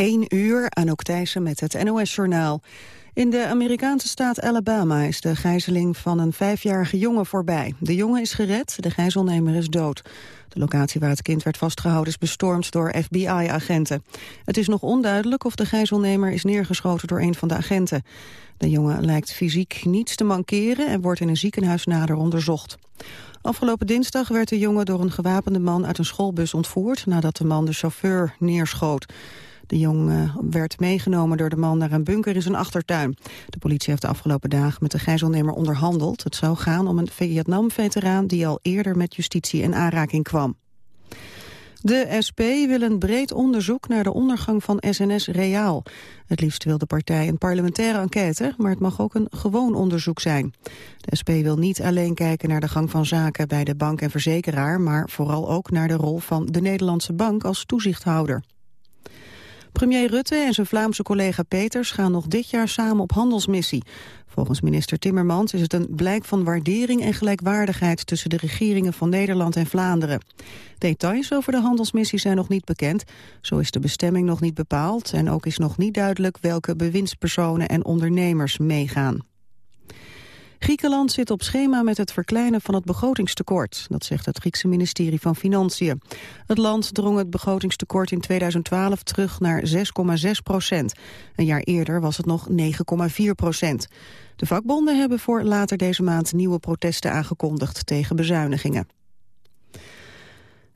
1 uur, Anouk Thijssen met het NOS-journaal. In de Amerikaanse staat Alabama is de gijzeling van een vijfjarige jongen voorbij. De jongen is gered, de gijzelnemer is dood. De locatie waar het kind werd vastgehouden is bestormd door FBI-agenten. Het is nog onduidelijk of de gijzelnemer is neergeschoten door een van de agenten. De jongen lijkt fysiek niets te mankeren en wordt in een ziekenhuis nader onderzocht. Afgelopen dinsdag werd de jongen door een gewapende man uit een schoolbus ontvoerd... nadat de man de chauffeur neerschoot. De jongen werd meegenomen door de man naar een bunker in zijn achtertuin. De politie heeft de afgelopen dagen met de gijzelnemer onderhandeld. Het zou gaan om een Vietnam-veteraan die al eerder met justitie in aanraking kwam. De SP wil een breed onderzoek naar de ondergang van SNS Reaal. Het liefst wil de partij een parlementaire enquête, maar het mag ook een gewoon onderzoek zijn. De SP wil niet alleen kijken naar de gang van zaken bij de bank en verzekeraar, maar vooral ook naar de rol van de Nederlandse bank als toezichthouder. Premier Rutte en zijn Vlaamse collega Peters gaan nog dit jaar samen op handelsmissie. Volgens minister Timmermans is het een blijk van waardering en gelijkwaardigheid tussen de regeringen van Nederland en Vlaanderen. Details over de handelsmissie zijn nog niet bekend. Zo is de bestemming nog niet bepaald en ook is nog niet duidelijk welke bewindspersonen en ondernemers meegaan. Griekenland zit op schema met het verkleinen van het begrotingstekort. Dat zegt het Griekse ministerie van Financiën. Het land drong het begrotingstekort in 2012 terug naar 6,6 procent. Een jaar eerder was het nog 9,4 procent. De vakbonden hebben voor later deze maand nieuwe protesten aangekondigd tegen bezuinigingen.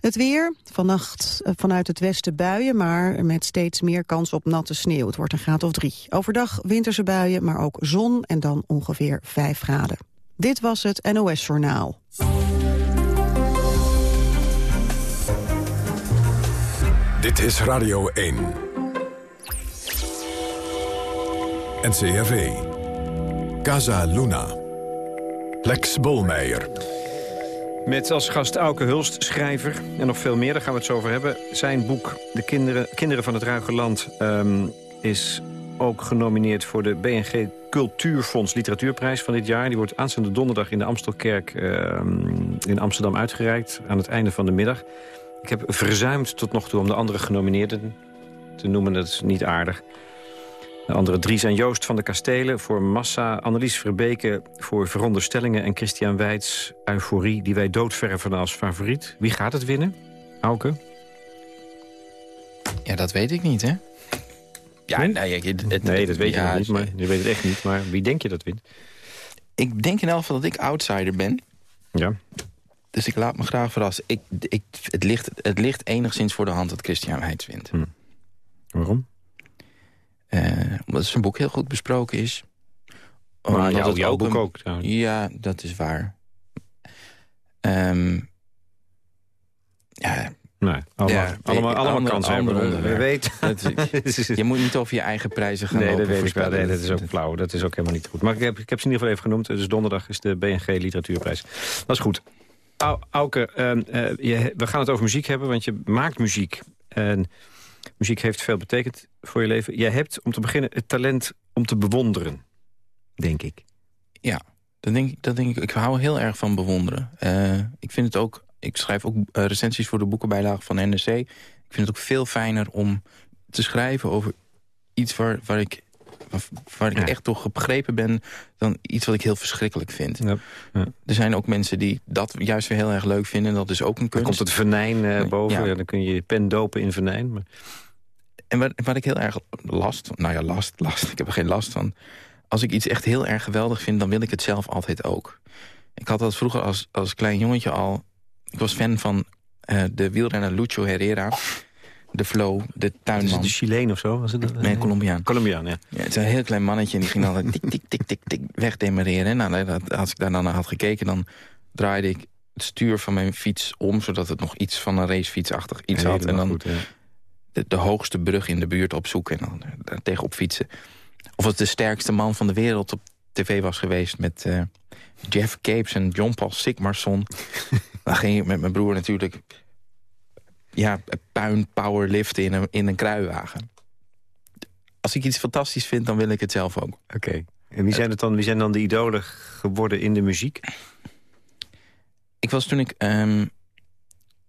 Het weer, vannacht eh, vanuit het westen buien, maar met steeds meer kans op natte sneeuw. Het wordt een graad of drie. Overdag winterse buien, maar ook zon en dan ongeveer vijf graden. Dit was het NOS Journaal. Dit is Radio 1. NCRV. Casa Luna. Lex Bolmeijer. Met als gast Auke Hulst, schrijver en nog veel meer, daar gaan we het zo over hebben. Zijn boek De Kinderen, Kinderen van het Ruige Land um, is ook genomineerd voor de BNG Cultuurfonds Literatuurprijs van dit jaar. Die wordt aanstaande donderdag in de Amstelkerk uh, in Amsterdam uitgereikt aan het einde van de middag. Ik heb verzuimd tot nog toe om de andere genomineerden te noemen. Dat is niet aardig. De andere drie zijn Joost van de Kastelen voor Massa... Annelies Verbeke voor Veronderstellingen... en Christian Weits, Euforie, die wij doodverven als favoriet. Wie gaat het winnen? Auke? Ja, dat weet ik niet, hè? Ja, nee, nou het, nee dat weet je nog niet, maar je weet het echt niet. Maar wie denk je dat wint? Ik denk in elk geval dat ik outsider ben. Ja. Dus ik laat me graag verrassen. Ik, ik, het, ligt, het ligt enigszins voor de hand dat Christian Weits wint. Hm. Waarom? Uh, omdat zijn boek heel goed besproken is. Maar jou, jouw boek ook. Ja, dat is waar. Um, ja, Nee, allemaal, ja, allemaal, allemaal kansen hebben. We weten. je moet niet over je eigen prijzen gaan Nee, dat weet ik wel. Nee, dat is ook flauw. Dat is ook helemaal niet goed. Maar ik heb, ik heb ze in ieder geval even genoemd. Dus donderdag is de BNG Literatuurprijs. Dat is goed. Auke, uh, we gaan het over muziek hebben, want je maakt muziek. En Muziek heeft veel betekend voor je leven. Jij hebt, om te beginnen, het talent om te bewonderen, denk ik. Ja, dat denk ik. Dat denk ik. ik hou heel erg van bewonderen. Uh, ik vind het ook... Ik schrijf ook uh, recensies voor de boekenbijlage van NRC. Ik vind het ook veel fijner om te schrijven over iets waar, waar ik waar ik echt toch begrepen ben... dan iets wat ik heel verschrikkelijk vind. Ja. Ja. Er zijn ook mensen die dat juist weer heel erg leuk vinden. Dat is ook een kunst. Dan komt het venijn uh, boven. Ja. dan kun je je pen dopen in venijn. Maar... En wat, wat ik heel erg last... Nou ja, last, last. Ik heb er geen last van. Als ik iets echt heel erg geweldig vind... dan wil ik het zelf altijd ook. Ik had dat vroeger als, als klein jongetje al... Ik was fan van uh, de wielrenner Lucho Herrera de Flow, de tuinman. Is het de Chileen of zo? Was het nee, Colombiaan. Colombiaan, ja. ja. Het is een heel klein mannetje en die ging altijd tik, tik, tik, tik, tik wegdemereren. Nou, als ik daar dan naar had gekeken, dan draaide ik het stuur van mijn fiets om... zodat het nog iets van een racefietsachtig iets had. En dan goed, de, de, hoogste brug in de buurt opzoeken en dan daar tegenop fietsen. Of het de sterkste man van de wereld op tv was geweest... met uh, Jeff Capes en John Paul Sigmarsson. dan ging ik met mijn broer natuurlijk ja, puin powerliften in een, in een kruiwagen. Als ik iets fantastisch vind, dan wil ik het zelf ook. Oké. En wie zijn, het dan, wie zijn dan de idolen geworden in de muziek? Ik was toen ik um,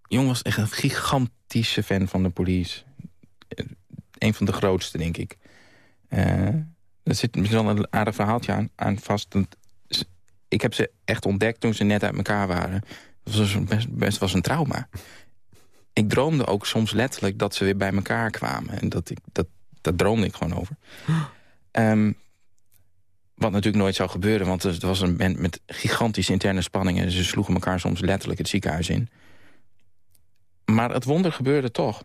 jong was echt een gigantische fan van de police. Een van de grootste, denk ik. Uh, er zit misschien wel een aardig verhaaltje aan, aan vast. Ik heb ze echt ontdekt toen ze net uit elkaar waren. Dat was best, best was een trauma. Ik droomde ook soms letterlijk dat ze weer bij elkaar kwamen. En dat, ik, dat, dat droomde ik gewoon over. Um, wat natuurlijk nooit zou gebeuren, want het was een band met gigantische interne spanningen. Ze sloegen elkaar soms letterlijk het ziekenhuis in. Maar het wonder gebeurde toch.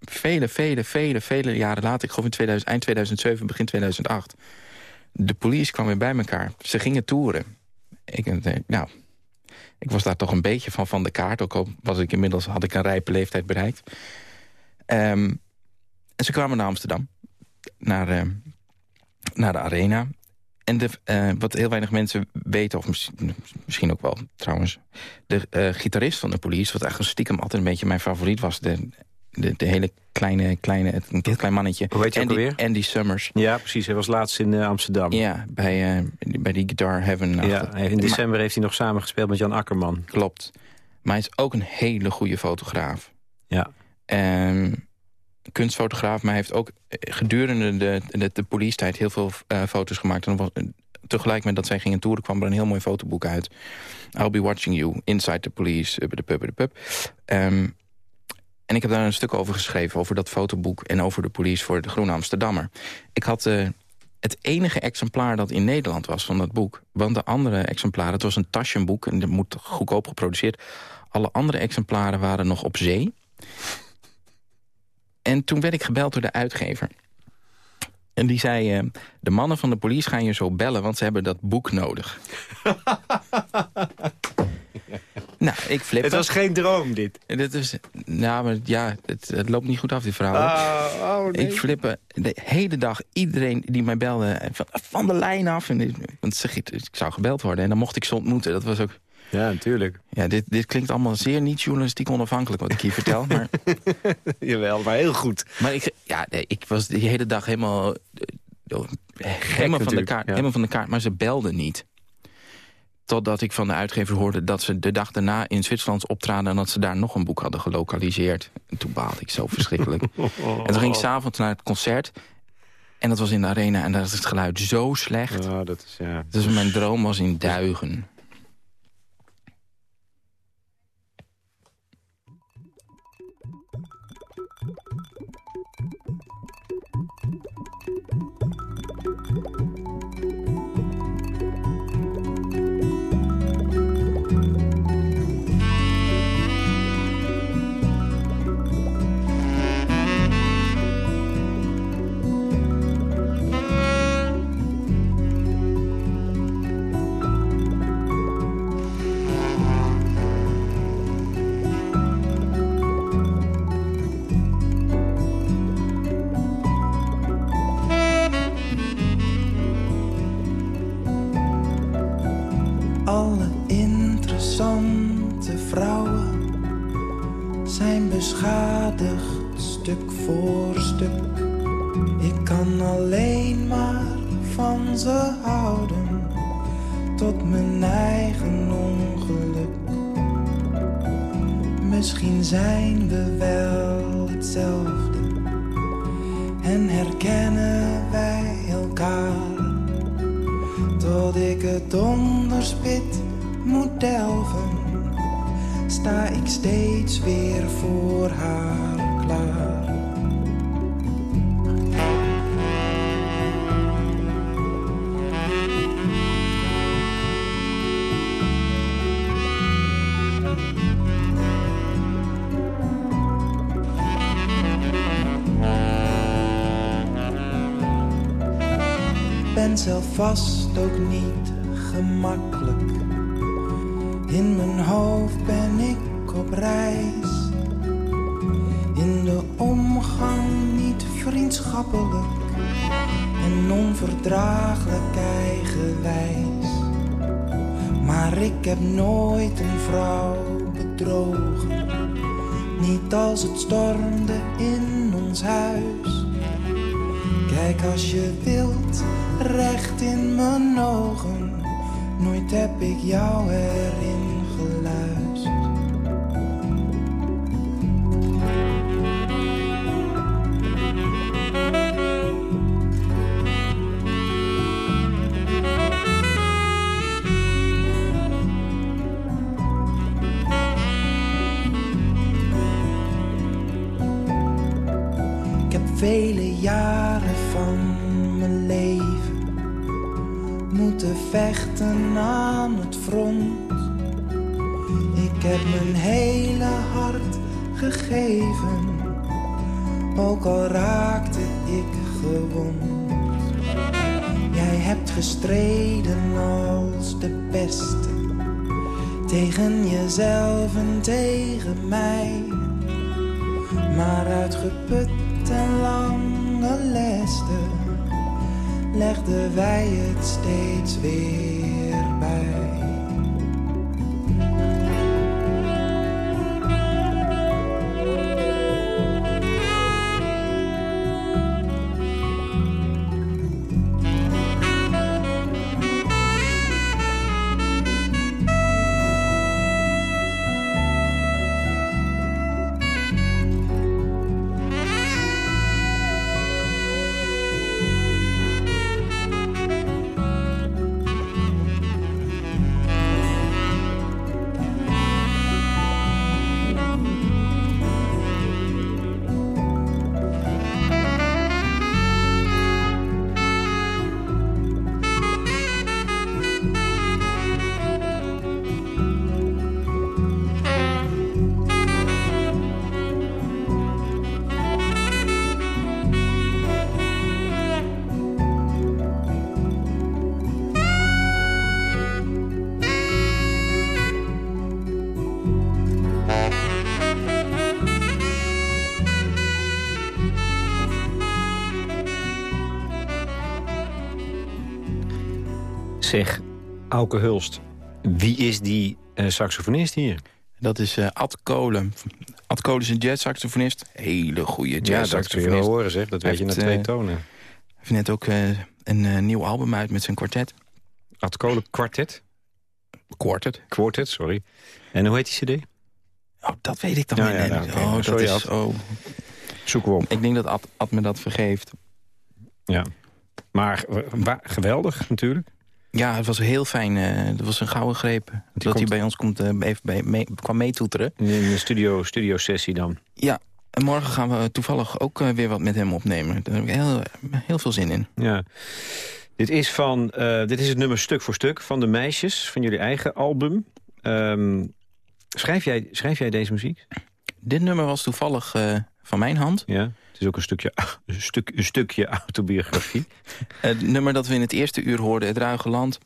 Vele, vele, vele, vele jaren later, ik geloof in 2000, eind 2007, begin 2008... de police kwam weer bij elkaar. Ze gingen toeren. Ik, eh, nou, ik was daar toch een beetje van van de kaart. Ook al was ik inmiddels, had ik een rijpe leeftijd bereikt. Um, en ze kwamen naar Amsterdam. Naar, uh, naar de arena. En de, uh, wat heel weinig mensen weten, of misschien, ook wel trouwens... de gitarist van de police, wat eigenlijk stiekem altijd een beetje mijn favoriet was... de, de, de hele kleine, kleine, een heel klein mannetje. Hoe heet je Andy, alweer? Andy Summers. Ja, precies. Hij was laatst in uh, Amsterdam. Ja, bij, bij die Guitar Heaven. Ja, in december maar, heeft hij nog samen gespeeld met Jan Akkerman. Klopt. Maar hij is ook een hele goede fotograaf. Ja. Um, kunstfotograaf, maar hij heeft ook gedurende de, de, de police-tijd heel veel uh, foto's gemaakt. En was, tegelijk met dat zij gingen toeren kwam er een heel mooi fotoboek uit. I'll be watching you, Inside the Police, uh, de pub, de pub. Um, en ik heb daar een stuk over geschreven, over dat fotoboek... en over de police voor de Groene Amsterdammer. Ik had uh, het enige exemplaar dat in Nederland was van dat boek. Want de andere exemplaren, het was een taschenboek... en dat moet goedkoop geproduceerd. Alle andere exemplaren waren nog op zee. En toen werd ik gebeld door de uitgever. En die zei, uh, de mannen van de police gaan je zo bellen... want ze hebben dat boek nodig. nou, ik flip. Het was geen droom, dit. Dit is, nou, maar ja, het, het loopt niet goed af, die verhaal. Oh, oh, nee. Ik flippe de hele dag iedereen die mij belde... van, van de lijn af. En, want zeg, ik, ik zou gebeld worden en dan mocht ik ze ontmoeten. Dat was ook... Ja, natuurlijk. Ja, dit, dit klinkt allemaal zeer niet journalistiek onafhankelijk wat ik hier vertel. Maar... Jawel, maar heel goed. Maar ik, ja, nee, ik was die hele dag helemaal, helemaal, van de kaart, ja. helemaal van de kaart. Maar ze belden niet. Totdat ik van de uitgever hoorde dat ze de dag daarna in Zwitserland optraden... en dat ze daar nog een boek hadden gelokaliseerd. En toen baalde ik zo verschrikkelijk. En toen ging ik s'avonds naar het concert... En dat was in de arena en daar is het geluid zo slecht. Dat is, ja. Dus mijn droom was in duigen. Beschadigd stuk voor stuk. Ik kan alleen maar van ze houden tot mijn eigen ongeluk. Misschien zijn we wel hetzelfde en herkennen wij elkaar tot ik het onderspit moet delven, sta ik steeds weer voor haar klaar. ben zelf vast ook niet gemakkelijk. In mijn hoofd reis. In de omgang niet vriendschappelijk en onverdraaglijk eigenwijs. Maar ik heb nooit een vrouw bedrogen. Niet als het stormde in ons huis. Kijk als je wilt, recht in mijn ogen. Nooit heb ik jou erin van mijn leven moeten vechten aan het front. Ik heb mijn hele hart gegeven, ook al raakte ik gewond. Jij hebt gestreden als de beste, tegen jezelf en tegen mij. Maar uitgeput en lange lessen legden wij het steeds weer Zeg, Auke Hulst, wie is die uh, saxofonist hier? Dat is uh, Ad Kolen. Ad Kolen is een jazz-saxofonist. Hele goede jazz-saxofonist. Ja, dat horen zeg. Dat weet je na twee uh, tonen. Hij heeft net ook een nieuw album uit met zijn kwartet. Ad Kolen Quartet? Quartet. Quartet, sorry. En hoe heet die cd? Oh, dat weet ik dan ja, niet. Ja, nou, okay. Oh, dat is... Oh. Zoeken we op. Ik denk dat Ad, Ad me dat vergeeft. Ja. Maar geweldig natuurlijk. Ja, het was heel fijn. Uh, het was een gouden greep. dat komt... hij bij ons komt, uh, even bij, mee, kwam meetoeteren. In een studio, studio sessie dan? Ja, en morgen gaan we toevallig ook uh, weer wat met hem opnemen. Daar heb ik heel, heel veel zin in. Ja. Dit is, van, dit is het nummer Stuk voor Stuk van de meisjes, van jullie eigen album. Um, schrijf, jij, schrijf jij deze muziek? Dit nummer was toevallig van mijn hand. Ja is ook een stukje, een stuk, een stukje autobiografie. Het nummer dat we in het eerste uur hoorden, Het Ruige Land...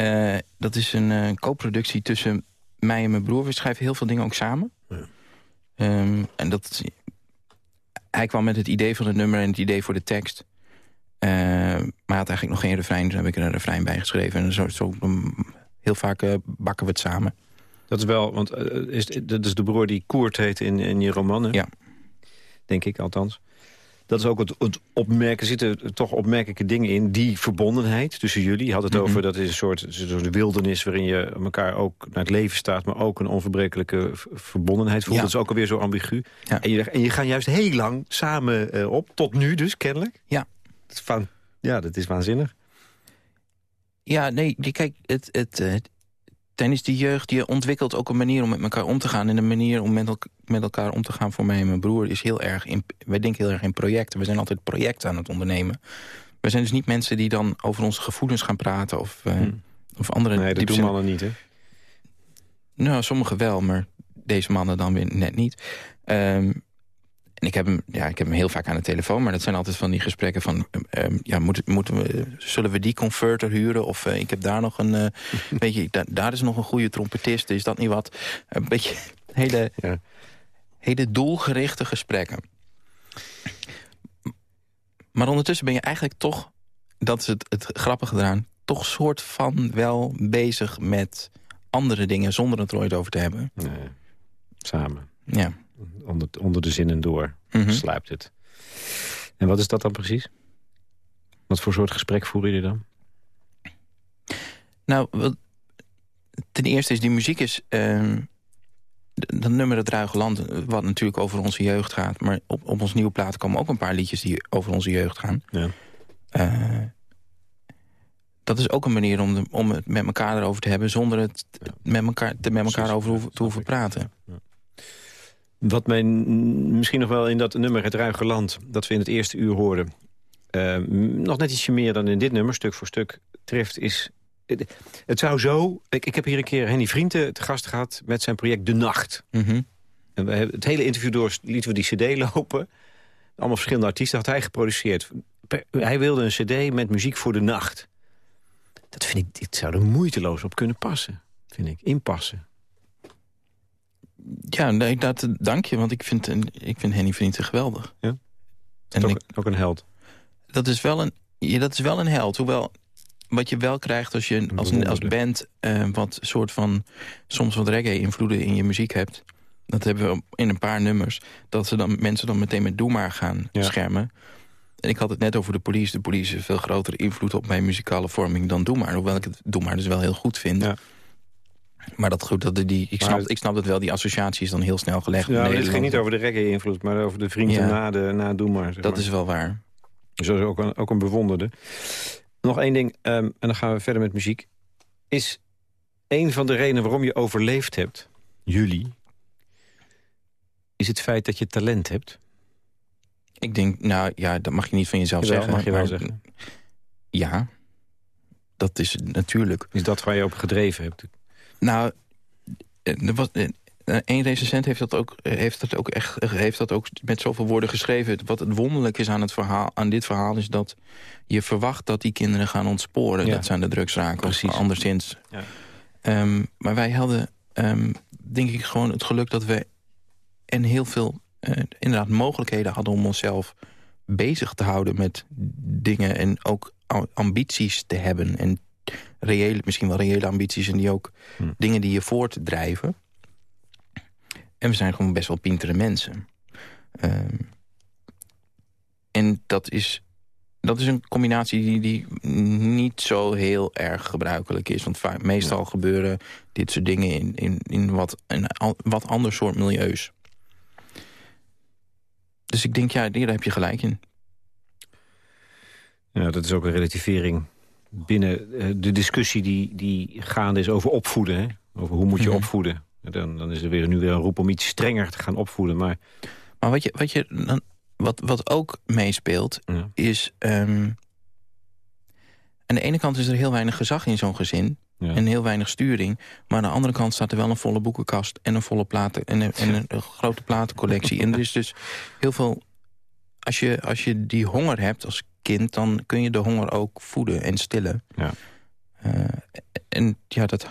Uh, dat is een uh, co-productie tussen mij en mijn broer. We schrijven heel veel dingen ook samen. Ja. Um, en dat, hij kwam met het idee van het nummer en het idee voor de tekst. Uh, maar hij had eigenlijk nog geen refrein. Dus heb ik er een refrein bij geschreven. En zo, zo heel vaak bakken we het samen. Dat is wel, want is, dat is de broer die Koert heet in, in je roman, hè? Ja denk ik althans. Dat is ook het, het opmerken, zitten toch opmerkelijke dingen in. Die verbondenheid tussen jullie. Je had het mhm. over, dat is een soort, soort wildernis... waarin je elkaar ook naar het leven staat... maar ook een onverbrekelijke verbondenheid voelt. Dat is ook alweer zo ambigu. En, je, en je gaat juist heel lang samen uh, op. Tot nu dus, kennelijk. Ja. Dat is, van, ja, dat is waanzinnig. Ja, nee, kijk, het, het, het, tijdens die jeugd, je ontwikkelt ook een manier om met elkaar om te gaan. En een manier om met, met elkaar om te gaan voor mij en mijn broer is heel erg... In, wij denken heel erg in projecten. We zijn altijd projecten aan het ondernemen. We zijn dus niet mensen die dan over onze gevoelens gaan praten... of, uh, hmm. of andere... Nee, dat doen mannen niet, hè? Nou, sommigen wel, maar deze mannen dan weer net niet. Um, en ik heb, hem, ja, ik heb hem heel vaak aan de telefoon, maar dat zijn altijd van die gesprekken van... Um, ja, moeten, moeten we, zullen we die converter huren? Of uh, ik heb daar nog een... Uh, beetje, da, daar is nog een goede trompetist, is dat niet wat? Een beetje hele, ja. hele doelgerichte gesprekken. Maar ondertussen ben je eigenlijk toch, dat is het, het grappige eraan... toch soort van wel bezig met andere dingen zonder het er ooit over te hebben. Nee, samen. Ja onder, onder de zinnen door mm sluipt het. En wat is dat dan precies? Wat voor soort gesprek voeren jullie dan? Nou, ten eerste is die muziek is... Uh, dat nummer Het Ruige Land, wat natuurlijk over onze jeugd gaat... maar op, op ons nieuwe plaat komen ook een paar liedjes die over onze jeugd gaan. Ja. Uh, dat is ook een manier om, de, om het met elkaar erover te hebben... zonder het met elkaar, te, met elkaar over te hoeven praten. Ja. Wat mij misschien nog wel in dat nummer Het Ruige Land... dat we in het eerste uur hoorden... Uh, nog net ietsje meer dan in dit nummer, stuk voor stuk, treft... is het zou zo... Ik, ik heb hier een keer Henny Vrienden te gast gehad... met zijn project De Nacht. Mhm. en we hebben het hele interview door lieten we die cd lopen. Allemaal verschillende artiesten had hij geproduceerd. Hij wilde een cd met muziek voor de nacht. Dat vind ik, dit zou er moeiteloos op kunnen passen. Vind ik, inpassen. Ja, nee, dat, dank je, want ik vind, ik vind Henny Vrienden geweldig. Ja? En ook, ook een held. Dat is wel een, ja, dat is wel een held. Hoewel, wat je wel krijgt als je als, als band... Uh, wat soort van soms wat reggae-invloeden in je muziek hebt... dat hebben we in een paar nummers... dat ze dan, mensen dan meteen met Doe maar gaan schermen. En ik had het net over de police. De police heeft veel grotere invloed op mijn muzikale vorming dan Doe maar. Hoewel ik het Doe maar dus wel heel goed vind... Ja. Maar dat goed, dat die, ik, snap, ik snap het wel, die associatie is dan heel snel gelegd. Ja, het ging niet over de reggae-invloed, maar over de vrienden na, de, na Doe maar. Zeg dat is wel waar. Dus dat is ook een, ook een bewonderde. Nog één ding, ehm, en dan gaan we verder met muziek. Is een van de redenen waarom je overleefd hebt, jullie... is het feit dat je talent hebt? Ik denk, nou ja, dat mag je niet van jezelf Jawel, zeggen. mag je wel zeggen. Ja, dat is natuurlijk... Is dat waar je op gedreven hebt? Nou, er was, een recensent heeft dat, ook, heeft, dat ook echt, heeft dat ook met zoveel woorden geschreven. Wat het wonderlijk is aan, het verhaal, aan dit verhaal is dat je verwacht dat die kinderen gaan ontsporen. Dat zijn de drugsraken Precies. of anderszins. Ja. Ehm, maar wij hadden, um, denk ik, gewoon het geluk dat we en heel veel uh, inderdaad mogelijkheden hadden om onszelf bezig te houden met dingen en ook ambities te hebben. En reële, misschien wel reële ambities en die ook hm. dingen die je voortdrijven. En we zijn gewoon best wel pintere mensen. Ehm, en dat is, dat is een combinatie die, die niet zo heel erg gebruikelijk is. Want meestal gebeuren dit soort dingen in, in, in wat, een wat ander soort milieus. Dus ik denk, ja, daar heb je gelijk in. Ja, dat is ook een relativering binnen eh, de discussie die, die gaande is over opvoeden. Hè? Over hoe moet je mhm. opvoeden. Dan, dan is er weer, nu weer een roep om iets strenger te gaan opvoeden. Maar, maar wat, je, wat, je, dan, wat, wat ook meespeelt, is... Um, aan de ene kant is er heel weinig gezag in zo'n gezin. En heel weinig sturing. Maar aan de andere kant staat er wel een volle boekenkast... en een volle platen en een, en een grote platencollectie. en er is dus heel veel... Als je, als je die honger hebt als kind... dan kun je de honger ook voeden en stillen. Ja. Uh, en ja, dat,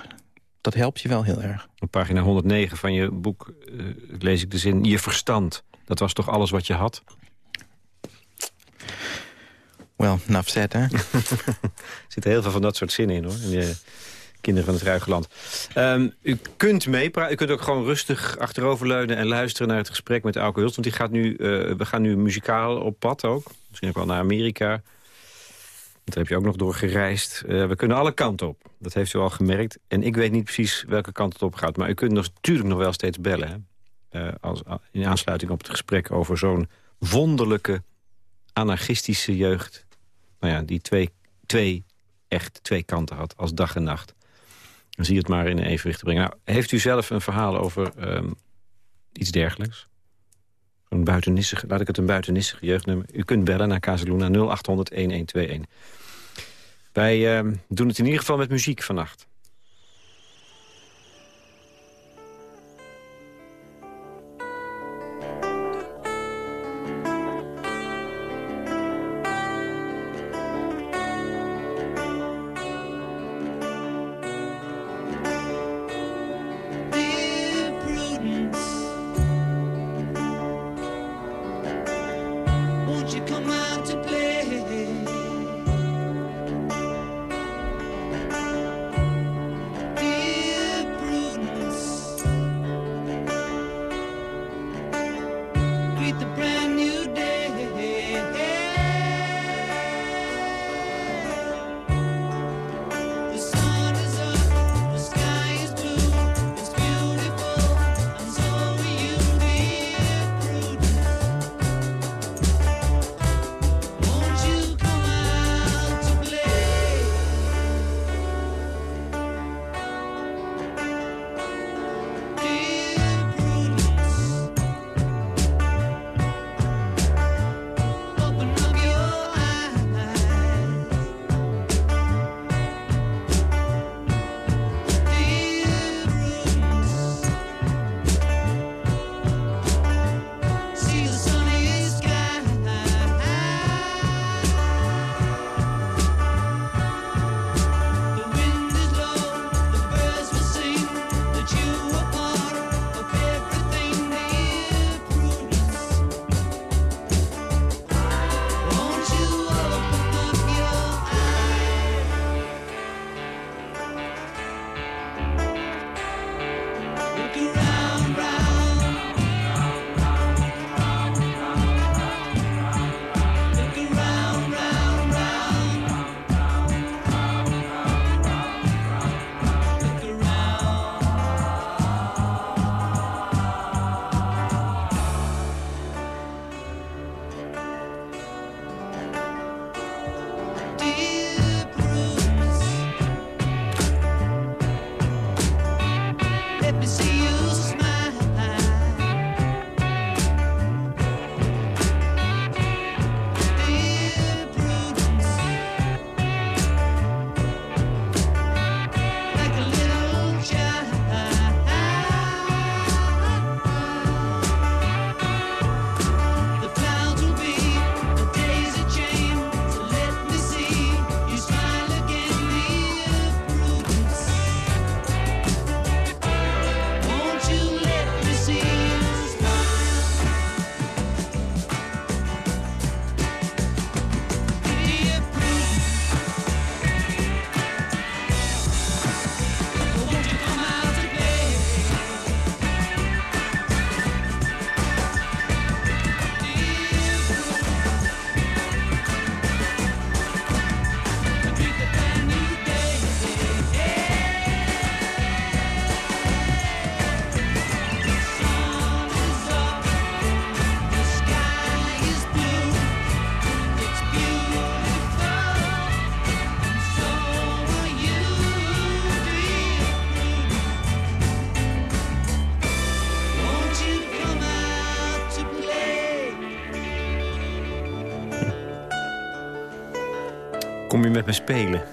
dat helpt je wel heel erg. Op pagina 109 van je boek uh, lees ik de zin... je verstand, dat was toch alles wat je had? Wel, naf zet, hè? er zitten heel veel van dat soort zinnen in, hoor. In de kinderen van het Ruigeland. Um, u kunt meepraten, u kunt ook gewoon rustig achteroverleunen... en luisteren naar het gesprek met Auke Hulst. Want die gaat nu, uh, we gaan nu muzikaal op pad ook. Misschien ook wel naar Amerika. Daar heb je ook nog door gereisd. Uh, we kunnen alle kanten op. Dat heeft u al gemerkt. En ik weet niet precies welke kant het op gaat. Maar u kunt nog, natuurlijk nog wel steeds bellen. Hè? Uh, als, in aansluiting op het gesprek over zo'n wonderlijke anarchistische jeugd. Nou ja, die twee, twee, echt twee kanten had. Als dag en nacht. Dan zie je het maar in evenwicht te brengen. Nou, heeft u zelf een verhaal over um, iets dergelijks? Een buitennissige, laat ik het een buitennissige jeugdnummer. U kunt bellen naar Casaluna 0800-1121. Wij uh, doen het in ieder geval met muziek vannacht. Met me spelen?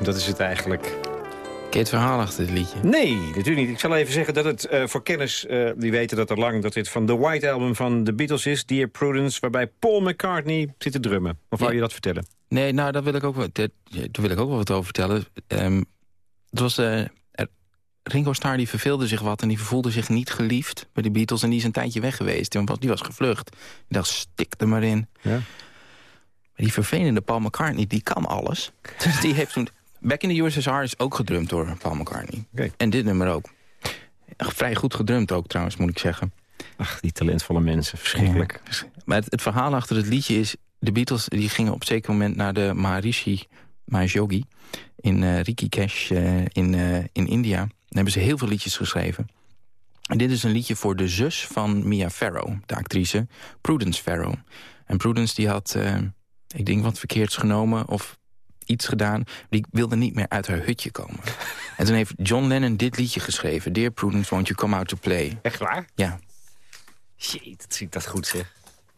Dat is het eigenlijk. Ken je het verhaal achter dit liedje? Nee, natuurlijk niet. Ik zal even zeggen dat het uh, voor kennis, uh, die weten dat er lang... dat dit van de White Album van The Beatles is, Dear Prudence... waarbij Paul McCartney zit te drummen. Of wou je dat vertellen? Nee, nou, daar wil ik ook, wat, daar wil ik ook wel wat over vertellen. Um, het was... Uh, Ringo Starr die verveelde zich wat en die voelde zich niet geliefd bij de Beatles. En die is een tijdje weg geweest. Die was gevlucht. Die dacht, stik er maar in. Ja. Maar die vervelende Paul McCartney, die kan alles. Dus die heeft toen... Back in the USSR is ook gedrumd door Paul McCartney. En dit nummer ook. Vrij goed gedrumd ook trouwens, moet ik zeggen. Ach, die talentvolle mensen, verschrikkelijk. Maar het, het, verhaal achter het liedje is... de Beatles die gingen op een zeker moment naar de Maharishi Mahesh in uh, Rikikesh uh, in, uh, in India. Daar hebben ze heel veel liedjes geschreven. En dit is een liedje voor de zus van Mia Farrow, de actrice, Prudence Farrow. En Prudence die had, ik denk wat verkeerds genomen... of iets gedaan. Die wilde niet meer uit haar hutje komen. en toen heeft John Lennon dit liedje geschreven. Dear Prudence, won't you come out to play? Echt waar? Ja. Shit, dat zie ik dat goed zeg.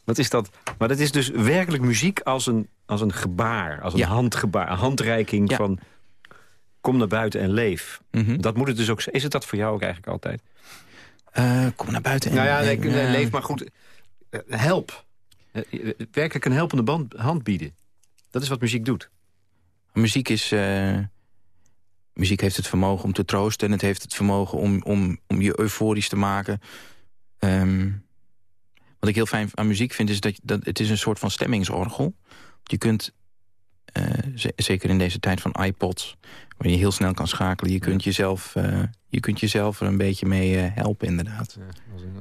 Wat is dat? Maar dat is dus werkelijk muziek als een, als een gebaar. Als een handgebaar, een handreiking van... kom naar buiten en leef. Mhm. Dat moet het dus ook Is het dat voor jou ook eigenlijk altijd? Uh, kom naar buiten en, nou ja, nee, leef, maar goed. Eh, help. Eh, werkelijk een helpende hand bieden. Dat is wat muziek doet. Muziek is... Uh, muziek heeft het vermogen om te troosten... en het heeft het vermogen om, om, om je euforisch te maken. Um, wat ik heel fijn aan muziek vind, is dat, dat het is een soort van stemmingsorgel. Je kunt, zeker in deze tijd van iPods... waar je heel snel kan schakelen... je kunt, jezelf, uh, je kunt jezelf er een beetje mee uh, helpen, inderdaad.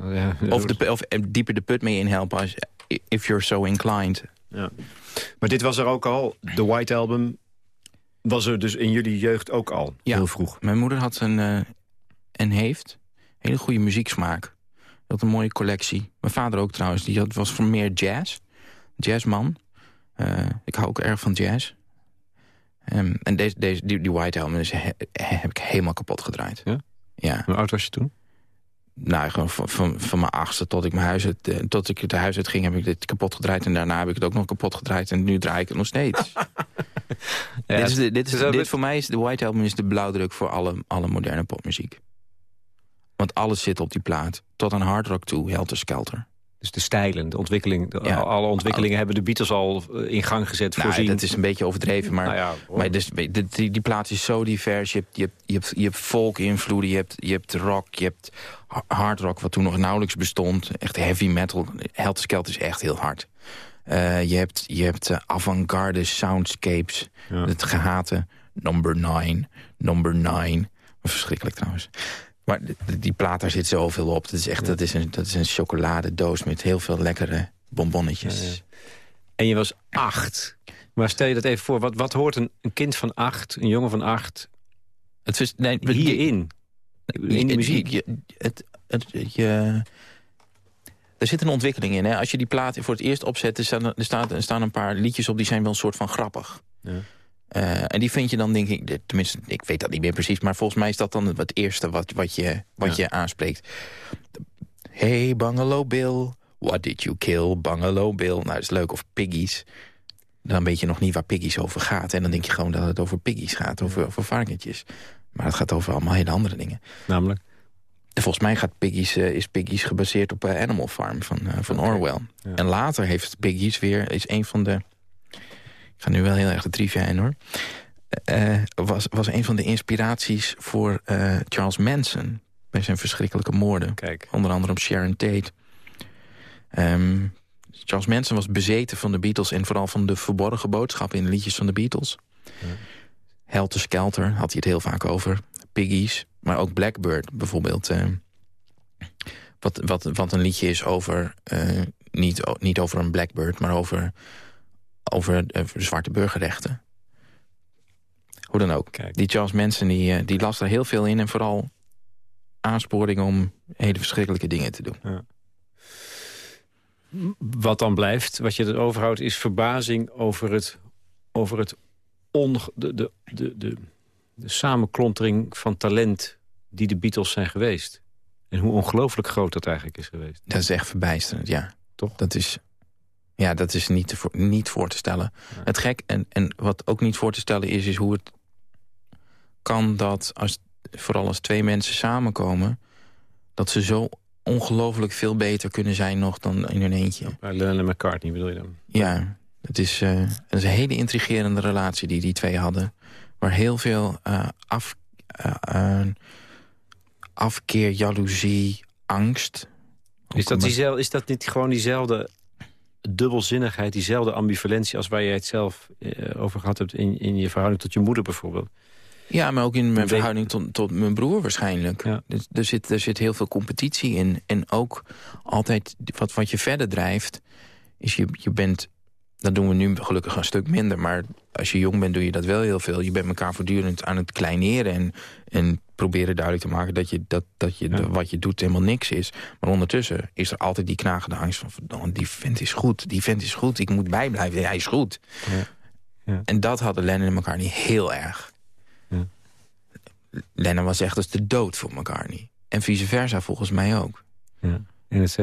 Ja, of, de, of dieper de put mee inhelpen, als, if you're so inclined. Ja. Maar dit was er ook al, de White Album was er dus in jullie jeugd ook al, ja. heel vroeg? Mijn moeder had een, uh, en heeft hele goede muzieksmaak. had een mooie collectie. Mijn vader ook trouwens, die had, was voor meer jazz. Jazzman. Uh, ik hou ook erg van jazz. Um, en deze, deze, die, die White Album is, he, heb ik helemaal kapot gedraaid. Ja? Ja. Hoe oud was je toen? Nou, gewoon van, van, van mijn achtste tot ik, mijn huis uit, uh, tot ik het huis uit ging... heb ik dit kapot gedraaid. En daarna heb ik het ook nog kapot gedraaid. En nu draai ik het nog steeds. ja, dit, is de, dit, is, dit voor mij is de White Album is de blauwdruk voor alle, alle moderne popmuziek. Want alles zit op die plaat. Tot aan hard rock toe, helter skelter. Dus de stijlen, de ontwikkeling, alle ontwikkelingen hebben de Beatles al eh, in gang gezet, nou, voorzien. dat is een beetje overdreven, maar, nou maar dus, die, die, die, plaat is zo divers. Je hebt, je hebt, je hebt, je hebt folk-invloeden, je hebt, je hebt rock, je hebt hard rock... wat toen nog nauwelijks bestond. Echt heavy metal. Helter Skelter is echt heel hard. Uh, je hebt, je hebt uh, avant-garde soundscapes. Het gehate Number 9, Number 9. Verschrikkelijk trouwens. Maar die, plaat, daar zit zoveel op. Dat is echt dat is een, dat is een chocoladedoos met heel veel lekkere bonbonnetjes. En je was acht. Maar stel je dat even voor, wat, wat hoort een, een kind van acht, een jongen van acht... Het is, nee, hierin? In de muziek? Je, het, het, je, er zit een ontwikkeling in. Hè? Als je die plaat voor het eerst opzet, er staan, er, staat, er staan een paar liedjes op... die zijn wel een soort van grappig. Ja. Uh, en die vind je dan, denk ik, tenminste, ik weet dat niet meer precies... maar volgens mij is dat dan het eerste wat, wat, je, wat je aanspreekt. Hey, Bungalow Bill, what did you kill, Bungalow Bill? Nou, dat is leuk. Of Piggies. Dan weet je nog niet waar Piggies over gaat. En dan denk je gewoon dat het over Piggies gaat, over, over varkentjes. Maar het gaat over allemaal hele andere dingen. Namelijk? Volgens mij gaat Piggies, uh, is Piggies gebaseerd op uh, Animal Farm van, van Orwell. En later heeft Piggies weer, is een van de ga nu wel heel erg de trivia in hoor. Uh, was, was een van de inspiraties voor uh, Charles Manson... bij zijn verschrikkelijke moorden. Kijk. Onder andere om Sharon Tate. Um, Charles Manson was bezeten van de Beatles... en vooral van de verborgen boodschappen in de liedjes van de Beatles. Ja. Helter Skelter had hij het heel vaak over. Piggies, maar ook Blackbird bijvoorbeeld. Uh, wat, wat, wat een liedje is over... niet, niet over een Blackbird, maar over over de zwarte burgerrechten. Hoe dan ook. Die Charles Manson die, eh, die las er heel veel in. En vooral aansporingen om hele verschrikkelijke dingen te doen. Ja. Wat dan blijft, wat je er overhoudt... is verbazing over het, over het on, de, de, de, de, de samenklontering van talent... die de Beatles zijn geweest. En hoe ongelooflijk groot dat eigenlijk is geweest. Dat is echt verbijsterend, ja. Toch? Dat is Ja, dat is niet, voor, niet voor te stellen. Het gek, en, en wat ook niet voor te stellen is... is hoe het kan dat, als, vooral als twee mensen samenkomen... dat ze zo ongelooflijk veel beter kunnen zijn nog dan in hun eentje. Bij Lennon en McCartney bedoel je dan? Ja, het is, uh, het is een hele intrigerende relatie die die twee hadden. Waar heel veel uh, af, uh, afkeer, jaloezie, angst... Is dat, diezelfde, is dat niet gewoon diezelfde dubbelzinnigheid, diezelfde ambivalentie... als waar jij het zelf over gehad hebt in, in je verhouding tot je moeder bijvoorbeeld? Ja, maar ook in mijn verhouding tot, tot mijn broer waarschijnlijk. Ja. Dus, er, zit, er zit heel veel competitie in. En ook altijd wat, wat je verder drijft... is je, je bent... Dat doen we nu gelukkig een stuk minder. Maar als je jong bent doe je dat wel heel veel. Je bent elkaar voortdurend aan het kleineren. En, en proberen duidelijk te maken dat, je, dat, dat je, wat je doet helemaal niks is. Maar ondertussen is er altijd die knagende angst van... die vent is goed, die vent is goed, ik moet bijblijven, hij is goed. Ja. Ja. En dat hadden Lennon en elkaar niet heel erg. Lennon was echt als de dood voor McCartney. En vice versa volgens mij ook. Ja. En, het,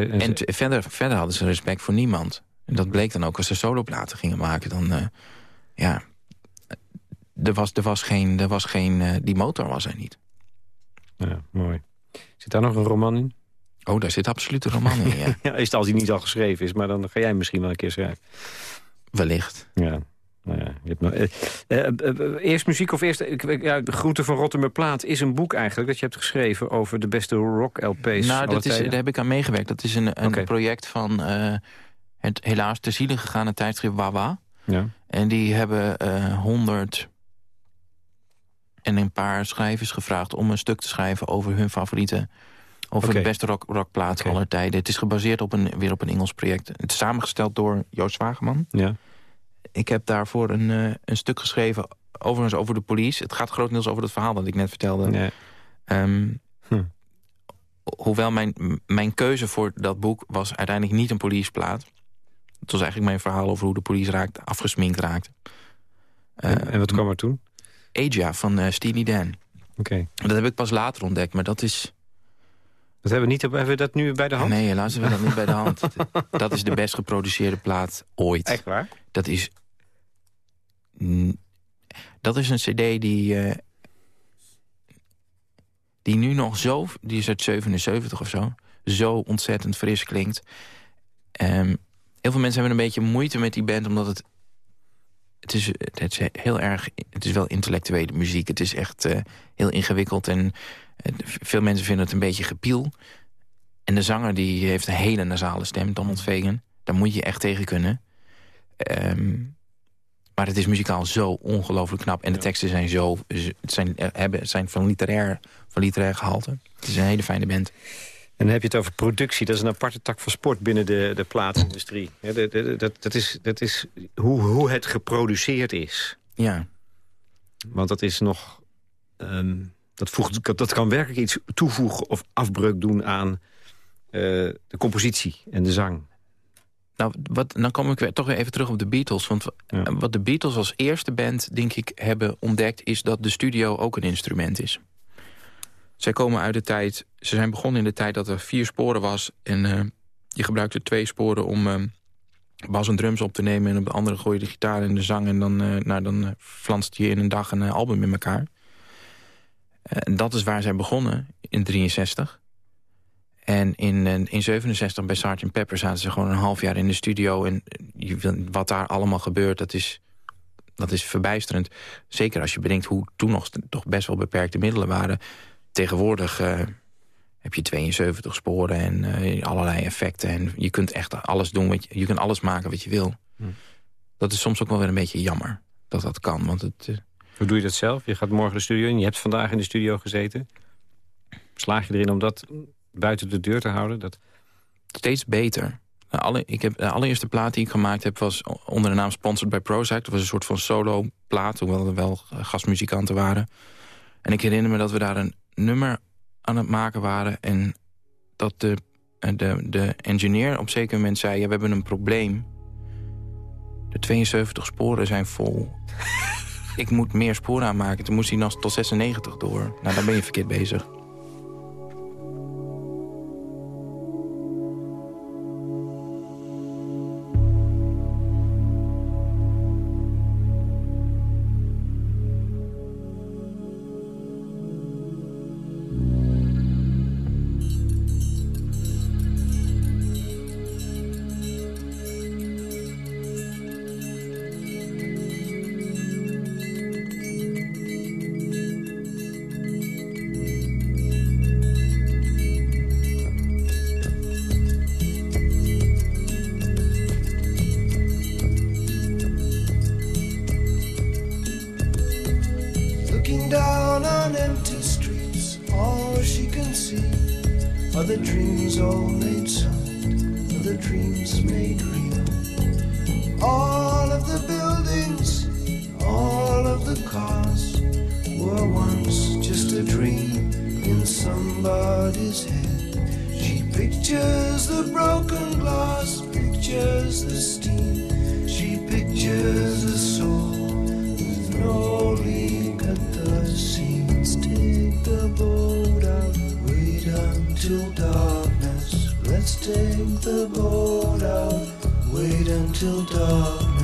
en, verder, verder hadden ze respect voor niemand. En dat bleek dan ook als ze soloplaten gingen maken. Dan, uh, ja, er was, er was geen, er was geen uh, die motor was er niet. Ja, mooi. Zit daar nog een roman in? Oh, daar zit absoluut een roman in, ja. ja is het als hij niet al geschreven is, maar dan ga jij misschien wel een keer schrijven. Wellicht. Ja, nou ja, uh, eerst muziek of eerst... ja, de Groente van Rotterdam Plaat is een boek eigenlijk... dat je hebt geschreven over de beste rock-LP's. Nou, dat is, daar heb ik aan meegewerkt. Dat is een, een project van het helaas te zielen gegaane tijdschrift Wawa. Ja. En die hebben honderd en een paar schrijvers gevraagd... om een stuk te schrijven over hun favoriete... over de beste rock, rockplaat okay. aller tijden. Het is gebaseerd op een, weer op een Engels project. Het is samengesteld door Joost Wageman. Ja ik heb daarvoor een, uh, een stuk geschreven, overigens over de police. Het gaat grotendeels over het verhaal dat ik net vertelde. Um, hm. Hoewel mijn, mijn keuze voor dat boek was uiteindelijk niet een policeplaat. Het was eigenlijk mijn verhaal over hoe de police raakt, afgesminkt raakte. en, en, wat kwam er toen? Aja van uh, Steely Dan. Oké. Dat heb ik pas later ontdekt, maar dat is... Dat hebben we, niet, hebben we dat nu bij de hand? Nee, helaas hebben we dat niet bij de hand. Dat is de best geproduceerde plaat ooit. Echt waar? Dat is dat is een cd die... Uh, die nu nog zo... Die is uit 77 of zo. Zo ontzettend fris klinkt. Um, heel veel mensen hebben een beetje moeite met die band... omdat het... Het is, het is heel erg... Het is wel intellectuele muziek. Het is echt uh, heel ingewikkeld. En uh, veel mensen vinden het een beetje gepiel. En de zanger die heeft een hele nasale stem, Donald Fagan. Daar moet je echt tegen kunnen. Um, maar het is muzikaal zo ongelooflijk knap. En de teksten zijn zo zijn, eh, hebben, zijn van, literair, van literair gehalte. Het is een hele fijne band. En dan heb je het over productie. Dat is een aparte tak van sport binnen de, de plaatindustrie. Ja, dat, dat, dat, is, dat is hoe, hoe het geproduceerd is. Ja. Want dat is nog... Um, dat, voegt, dat kan werkelijk iets toevoegen of afbreuk doen aan uh, de compositie en de zang. Nou, wat, dan kom ik weer toch weer even terug op de Beatles. Want wat de Beatles als eerste band, denk ik, hebben ontdekt... is dat de studio ook een instrument is. Zij komen uit de tijd... Ze zijn begonnen in de tijd dat er vier sporen was... en uh, je gebruikte twee sporen om uh, bas en drums op te nemen... en op de andere gooi je de gitaar en de zang... en dan, uh, nou, dan flanst je in een dag een album in elkaar. En dat is waar zij begonnen, in 63. En in, in 67 bij Sgt. Pepper zaten ze gewoon een half jaar in de studio. En wat daar allemaal gebeurt, dat is, dat is verbijsterend. Zeker als je bedenkt hoe toen nog toch best wel beperkte middelen waren. Tegenwoordig uh, heb je 72 sporen en uh, allerlei effecten. En je kunt echt alles doen, wat je, je kunt alles maken wat je wil. Hm. Dat is soms ook wel weer een beetje jammer dat dat kan. Want het, uh... Hoe doe je dat zelf? Je gaat morgen de studio in, je hebt vandaag in de studio gezeten. Slaag je erin om dat buiten de deur te houden? Dat... Steeds beter. Alle, ik heb, de allereerste plaat die ik gemaakt heb was onder de naam Sponsored by Prozac. Dat was een soort van solo plaat, hoewel er wel gastmuzikanten waren. En ik herinner me dat we daar een nummer aan het maken waren... en dat de, de, de engineer op een zeker moment zei... Ja, we hebben een probleem. De 72 sporen zijn vol. ik moet meer sporen aanmaken. Toen moest hij nog tot 96 door. Nou, dan ben je verkeerd bezig. till dark.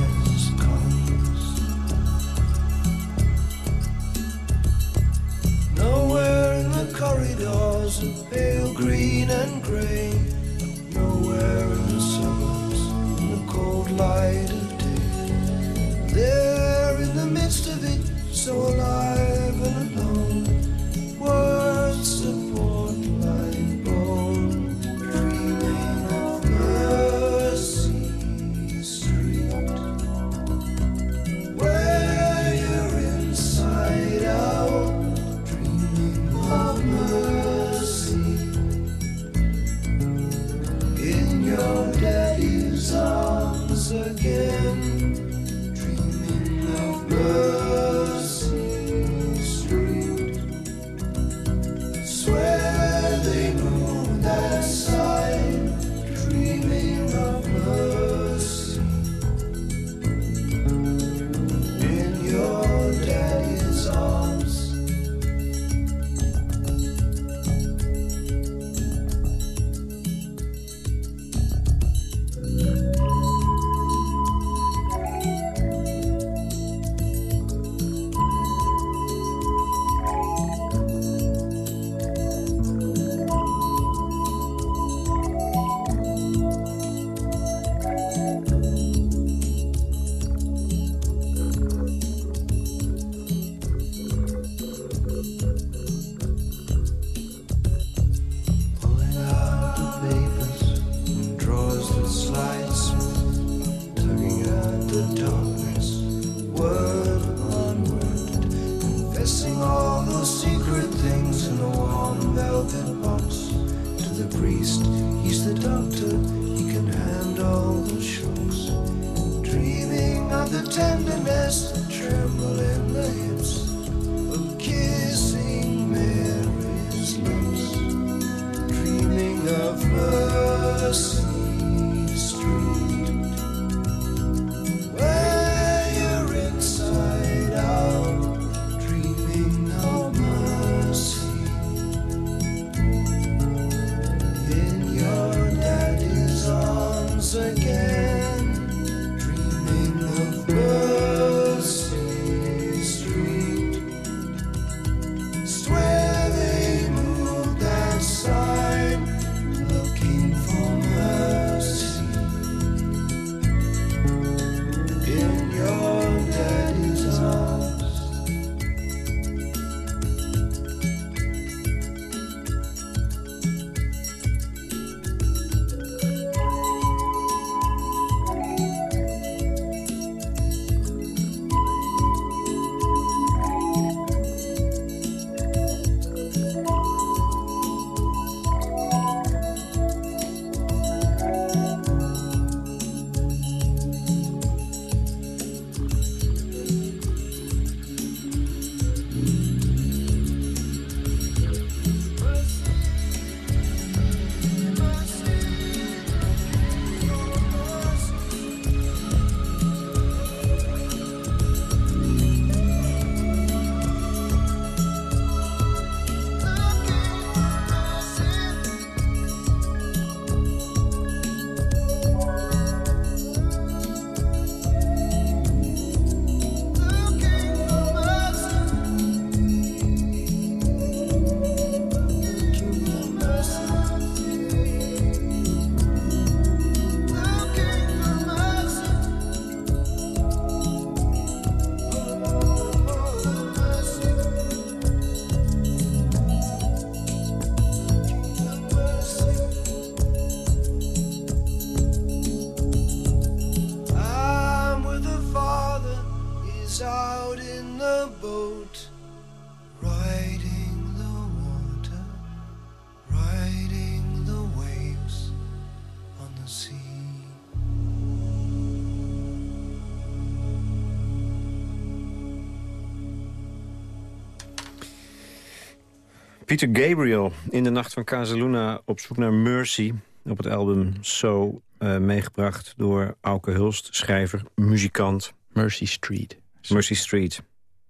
Peter Gabriel in de nacht van Casaluna op zoek naar Mercy... op het album So, uh, meegebracht door Auke Hulst, schrijver, muzikant. Mercy Street. Mercy Street.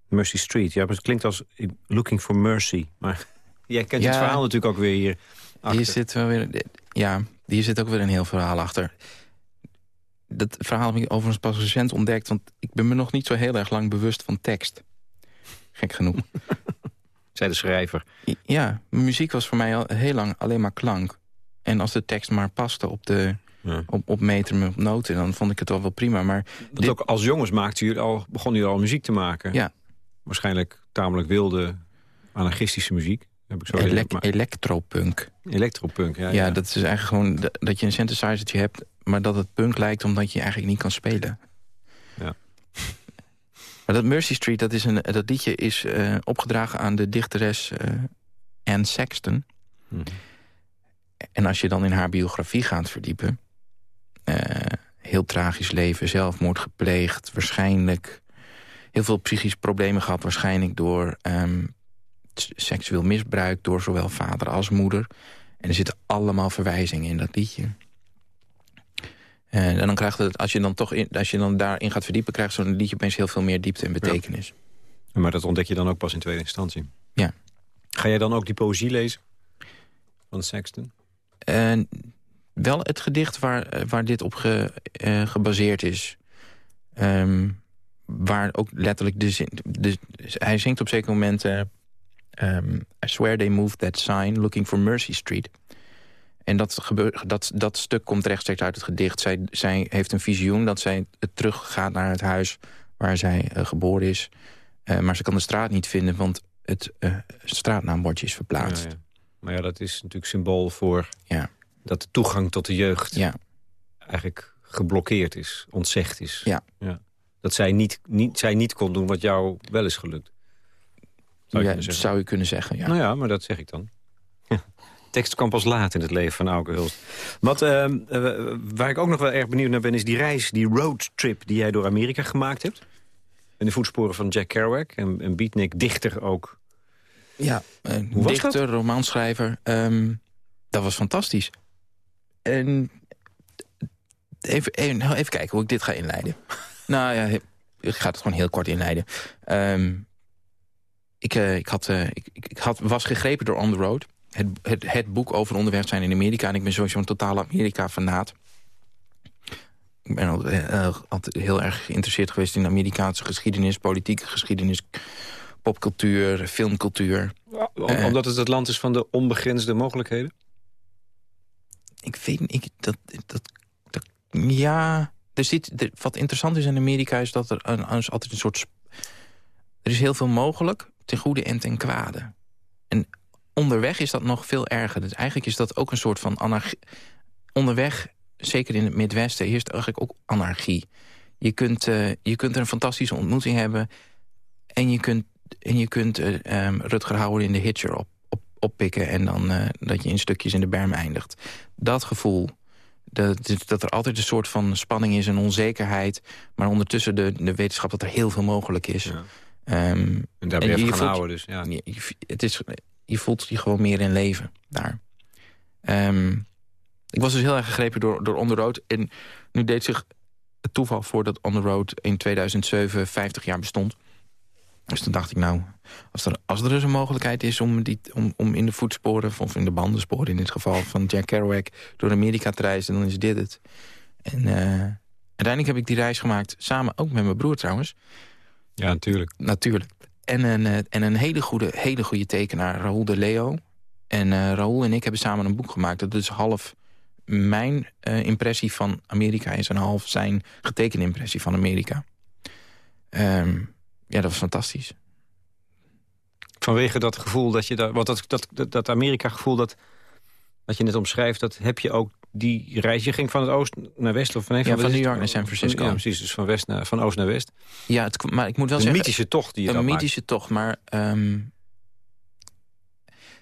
Mercy Street, ja, het klinkt als Looking for Mercy. Maar jij kent het verhaal natuurlijk ook weer hier achter. Hier zit wel weer, ja, hier zit ook weer een heel verhaal achter. Dat verhaal heb ik overigens pas recent ontdekt... want ik ben me nog niet zo heel erg lang bewust van tekst. Gek genoeg. Zij de schrijver. Ja, muziek was voor mij al heel lang alleen maar klank. En als de tekst maar paste op, de, ja. op, op metrum, op noten... dan vond ik het wel wel prima. Maar dit... ook als jongens maakte u al, begon u al muziek te maken. Ja. Waarschijnlijk tamelijk wilde anarchistische muziek. Heb ik zo Ele Electropunk. Electropunk, ja, ja. Ja, dat is eigenlijk gewoon dat je een synthesizertje hebt... maar dat het punk lijkt omdat je eigenlijk niet kan spelen. Ja. Maar dat Mercy Street, dat, is een, dat liedje is uh, opgedragen aan de dichteres uh, Anne Sexton. Hmm. En als je dan in haar biografie gaat verdiepen... Uh, heel tragisch leven, zelfmoord gepleegd, waarschijnlijk... heel veel psychische problemen gehad, waarschijnlijk door um, seksueel misbruik... door zowel vader als moeder. En er zitten allemaal verwijzingen in dat liedje. En dan krijgt het, als je dan toch in, als je dan daarin gaat verdiepen, krijgt zo'n liedje opeens heel veel meer diepte en betekenis. Maar dat ontdek je dan ook pas in tweede instantie. Ja. Ga jij dan ook die poëzie lezen van Sexton? Uh, wel het gedicht waar, eh, waar dit op ge, uh, gebaseerd is. Um, waar ook letterlijk de zin... De, hij zingt op zeker moment... Uh, um, I swear they moved that sign looking for Mercy Street. En dat, gebeur, dat, dat stuk komt rechtstreeks uit het gedicht. Zij, zij heeft een visioen dat zij teruggaat naar het huis waar zij uh, geboren is. Uh, maar ze kan de straat niet vinden, want het uh, straatnaambordje is verplaatst. Ja, ja. Maar ja, dat is natuurlijk symbool voor ja. dat de toegang tot de jeugd... Eigenlijk geblokkeerd is, ontzegd is. Ja. Ja. Dat zij niet, niet, zij niet kon doen wat jou wel is gelukt. Zou, je, zou je kunnen zeggen, ja. Nou ja, maar dat zeg ik dan tekst kwam pas laat in het leven van Auke Hulst. Wat, ehm, eh, waar ik ook nog wel erg benieuwd naar ben... is die reis, die roadtrip die jij door Amerika gemaakt hebt. In de voetsporen van Jack Kerouac en, en beatnik, dichter ook. Ja, een Hoe dichter, dat? romanschrijver. Ehm, dat was fantastisch. En even, even, nou, even, kijken hoe ik dit ga inleiden. nou ja, ik ga het gewoon heel kort inleiden. Um, ik, uh, ik, had, uh, ik, ik had, was gegrepen door On The Road het, het, het boek over onderweg zijn in Amerika. En ik ben sowieso een totale Amerika-fanaat. Ik ben altijd, uh, altijd, heel erg geïnteresseerd geweest in Amerikaanse geschiedenis... politieke geschiedenis, popcultuur, filmcultuur. Uh, omdat het het land is van de onbegrensde mogelijkheden? Ik weet ik, dat, dat, dat Ja, er zit, wat interessant is in Amerika is dat er een, altijd een soort... Er is heel veel mogelijk, ten goede en ten kwade. En onderweg is dat nog veel erger. Dus eigenlijk is dat ook een soort van anarchie. Onderweg, zeker in het Midwesten, heerst eigenlijk ook anarchie. Je kunt, uh, je kunt er een fantastische ontmoeting hebben... en je kunt, en je kunt uh, um, Rutger Hauer in de Hitcher op, op, oppikken... en dan uh, dat je in stukjes in de berm eindigt. Dat gevoel, dat, dat er altijd een soort van spanning is en onzekerheid... maar ondertussen de, de wetenschap dat er heel veel mogelijk is... Ja. Um, en daar ben je, je gaan houden dus, ja. Het is, je voelt je gewoon meer in leven daar. Um, ik was dus heel erg gegrepen door, door On The Road. En nu deed zich het toeval voor dat On The Road in 2007 50 jaar bestond. Dus toen dacht ik, nou, als er, als er dus een mogelijkheid is om, die, om, om in de voetsporen... of in de bandensporen in dit geval van Jack Kerouac... door Amerika te reizen, dan is dit het. En uh, uiteindelijk heb ik die reis gemaakt, samen ook met mijn broer trouwens. Ja, natuurlijk. Natuurlijk. En een, eh, en een hele, goede, hele goede tekenaar, Raoul de Leo. En uh, Raoul en ik hebben samen een boek gemaakt. Dat is half mijn uh, impressie van Amerika is... en half zijn getekende impressie van Amerika. Um, ja, dat was fantastisch. Vanwege dat gevoel dat je daar... Want dat, dat, dat Amerika-gevoel dat, dat je net omschrijft... dat heb je ook die reis, je ging van het oost naar west? Of nee, van, ja, van New York naar San Francisco. Ja, precies, dus van, west naar, van oost naar west. Ja, het, maar ik moet wel een zeggen... Een mythische tocht die je Een mythische tocht, maar... Um,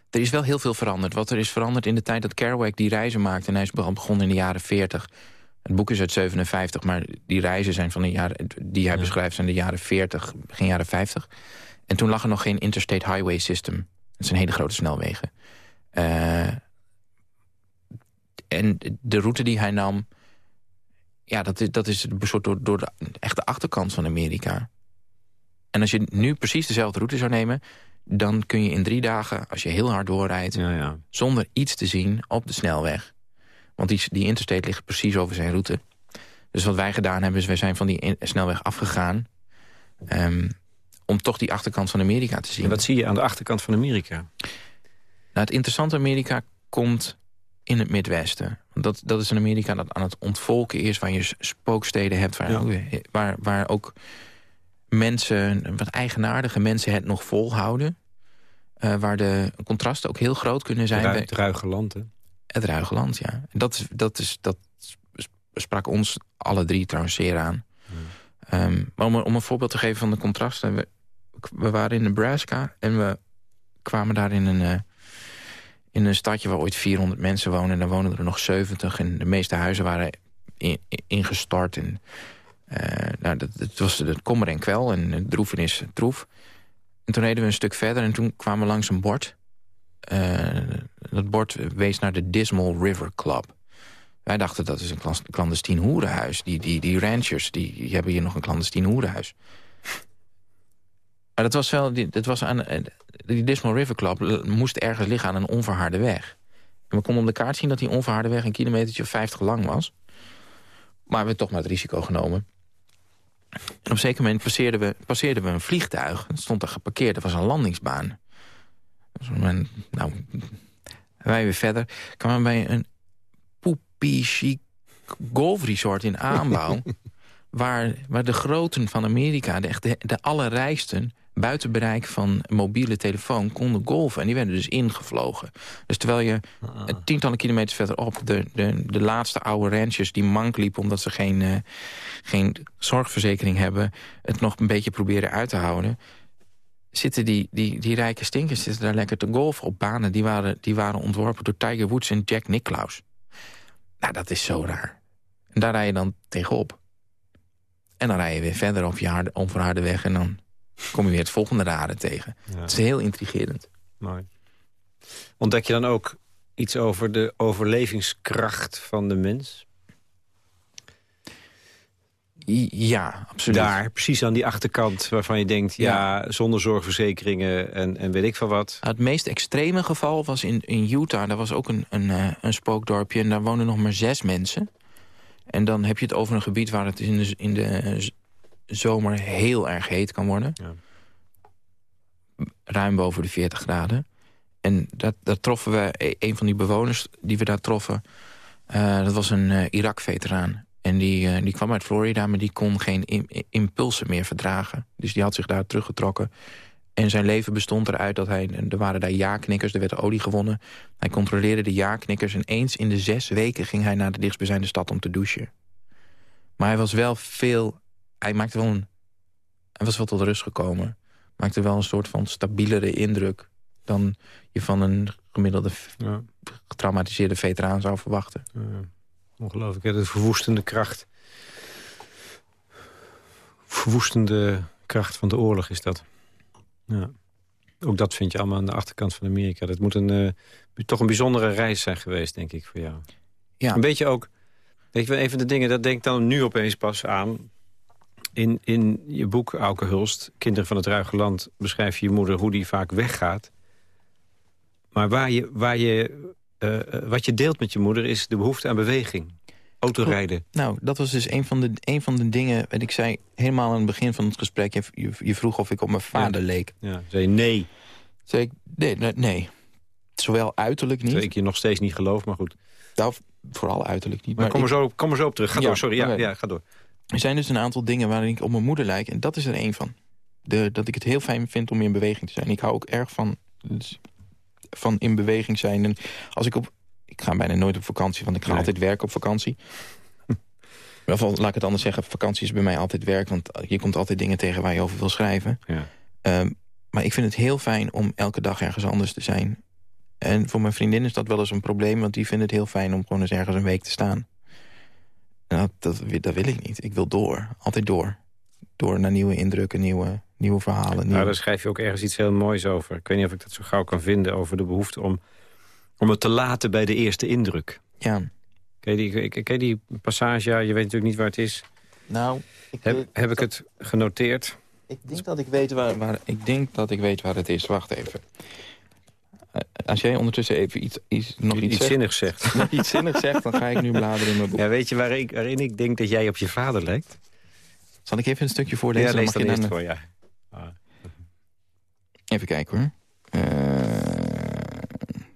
er is wel heel veel veranderd. Wat er is veranderd in de tijd dat Kerouac die reizen maakte... en hij is begonnen in de jaren 40. Het boek is uit 57, maar die reizen zijn van de jaren, die hij beschrijft... zijn de jaren 40, begin jaren 50. En toen lag er nog geen interstate highway system. Het zijn hele grote snelwegen. Uh, en de route die hij nam... Ja, dat is, dat is een soort door, door de echte achterkant van Amerika. En als je nu precies dezelfde route zou nemen... dan kun je in drie dagen, als je heel hard doorrijdt... Ja, ja. zonder iets te zien op de snelweg... want die, die interstate ligt precies over zijn route... Dus wat wij gedaan hebben, is wij zijn van die snelweg afgegaan... Um, om toch die achterkant van Amerika te zien. En wat zie je aan de achterkant van Amerika? Nou, het interessante Amerika komt in het Midwesten. Dat, dat is een Amerika dat aan het ontvolken is... waar je spooksteden hebt, waar, ook, waar, waar ook mensen, wat eigenaardige mensen het nog volhouden. Uh, waar de contrasten ook heel groot kunnen zijn. Het ruige land, hè? Het ruige land, ja. Dat, dat, is, dat sprak ons alle drie trouwens zeer aan. Ehm, maar om, om, een voorbeeld te geven van de contrasten. We, we, waren in Nebraska en we kwamen daar in een, uh, in een stadje waar ooit 400 mensen wonen. En daar wonen er nog 70 en de meeste huizen waren in, ingestort. En, uh, nou, dat, het was het kommer en kwel en de droefenis troef. En toen reden we een stuk verder en toen kwamen we langs een bord. Uh, dat bord wees naar de Dismal River Club. Wij dachten dat is een clandestien hoerenhuis. Die, die, die ranchers die, hebben hier nog een clandestien hoerenhuis. Maar dat was wel, dat was aan, eh, die Dismal River Club moest ergens liggen aan een onverharde weg. En we konden op de kaart zien dat die onverharde weg een kilometertje of 50 lang was. Maar we hebben toch maar het risico genomen. En op een zeker moment passeerden we, passeerden we een vliegtuig. Het stond er geparkeerd, dat was een landingsbaan. Dus nou, wij weer verder. kwamen bij een chic golfresort in aanbouw... waar, waar de groten van Amerika, de, de, de allerrijksten... buiten bereik van mobiele telefoon konden golven. En die werden dus ingevlogen. Dus terwijl je ah. tientallen kilometers verderop... De, de, de laatste oude ranchers die mank liepen... omdat ze geen, uh, geen zorgverzekering hebben... het nog een beetje proberen uit te houden zitten die, die, die rijke stinkers zitten daar lekker te golfen op banen... die waren, die waren ontworpen door Tiger Woods en Jack Nicklaus. Nou, dat is zo raar. En daar rij je dan tegenop. En dan rij je weer verder op je harde, onverharde weg... en dan kom je weer het volgende rare tegen. Het is heel intrigerend. Mooi. Ontdek je dan ook iets over de overlevingskracht van de mens? Ja, absoluut. Daar, precies aan die achterkant waarvan je denkt... ja, zonder zorgverzekeringen en, en weet ik van wat. Het meest extreme geval was in, in Utah. Daar was ook een, een, eh, een spookdorpje en daar wonen nog maar zes mensen. En dan heb je het over een gebied waar het in de, in de zomer heel erg heet kan worden. Ja. Ruim boven de 40 graden. En dat, dat troffen we, e, een van die bewoners die we daar troffen... Uh, dat was een uh, Irak-veteraan. En die, uh, die kwam uit Florida, maar die kon geen impulsen meer verdragen. Dus die had zich daar teruggetrokken. En zijn leven bestond eruit dat hij... Er waren daar ja-knikkers, er werd olie gewonnen. Hij controleerde de ja-knikkers. En eens in de zes weken ging hij naar de dichtstbijzijnde stad om te douchen. Maar hij was wel veel... Hij maakte wel een... Hij was wel tot rust gekomen. Maakte wel een soort van stabielere indruk... dan je van een gemiddelde ja. getraumatiseerde veteraan zou verwachten. Ja. Ongelooflijk, hè? de verwoestende kracht. Verwoestende kracht van de oorlog is dat. Ja. Ook dat vind je allemaal aan de achterkant van Amerika. Dat moet een, uh, toch een bijzondere reis zijn geweest, denk ik, voor jou. Ja. Een beetje ook... Weet je wel, een van de dingen, dat denk ik dan nu opeens pas aan... In, in je boek, Auke Hulst, Kinderen van het Ruige Land... beschrijf je je moeder hoe die vaak weggaat. Maar waar je, waar je uh, wat je deelt met je moeder is de behoefte aan beweging. Autorijden. Nou, dat was dus een van de, een van de dingen... wat ik zei helemaal aan het begin van het gesprek... je, je, vroeg of ik op mijn vader leek. Ja, zei je nee. Zei ik, nee, nee, nee. Zowel uiterlijk niet. Zei ik je nog steeds niet geloof, maar goed. Nou, vooral uiterlijk niet. Maar, kom, er zo, kom er zo op terug. Ga door, sorry. Ja, ja, ga door. Er zijn dus een aantal dingen waarin ik op mijn moeder lijk. En dat is er één van. De, dat ik het heel fijn vind om in beweging te zijn. Ik hou ook erg van... Dus van in beweging zijn. En als ik op... Ik ga bijna nooit op vakantie, want ik ga altijd werken op vakantie. Of laat ik het anders zeggen, vakantie is bij mij altijd werk... want je komt altijd dingen tegen waar je over wil schrijven. Ja. Ehm, maar ik vind het heel fijn om elke dag ergens anders te zijn. En voor mijn vriendin is dat wel eens een probleem... want die vindt het heel fijn om gewoon eens ergens een week te staan. En dat, wil ik niet. Ik wil door. Altijd door. Door naar nieuwe indrukken, nieuwe, nieuwe verhalen. Nou, daar schrijf je ook ergens iets heel moois over. Ik weet niet of ik dat zo gauw kan vinden over de behoefte om, om het te laten bij de eerste indruk. Ja. Ken je die, ken je die passage? Ja, je weet natuurlijk niet waar het is. Nou, ik, heb, heb ik het genoteerd? Ik denk dat ik weet waar, waar, ik denk dat ik weet waar het is. Wacht even. Als jij ondertussen even iets, iets nog iets, iets zinnigs zegt. Nog iets zinnigs zegt, dan ga ik nu bladeren in mijn boek. Ja, weet je waarin, waarin ik denk dat jij op je vader lijkt? Zal ik even een stukje voorlezen? Ja, lees dan, dan voor, ja. Ah. Even kijken hoor. Uh,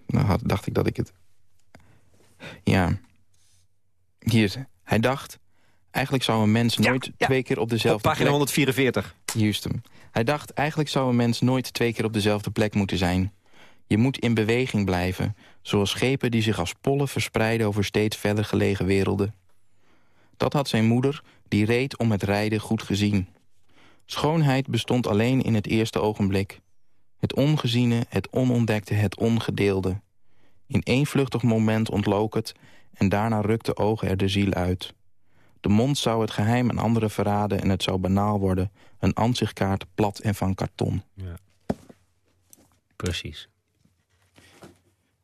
nou had, dacht ik dat ik het... Ja. Hier, hij dacht... Eigenlijk zou een mens nooit twee keer op dezelfde op pagina 144. Juist hem. Hij dacht, eigenlijk zou een mens nooit twee keer op dezelfde plek moeten zijn. Je moet in beweging blijven, zoals schepen die zich als pollen verspreiden over steeds verder gelegen werelden. Dat had zijn moeder, die reed om het rijden, goed gezien. Schoonheid bestond alleen in het eerste ogenblik. Het ongeziene, het onontdekte, het ongedeelde. In één vluchtig moment ontlook het... en daarna rukte ogen er de ziel uit. De mond zou het geheim aan anderen verraden en het zou banaal worden. Een ansichtkaart plat en van karton. Ja. Precies.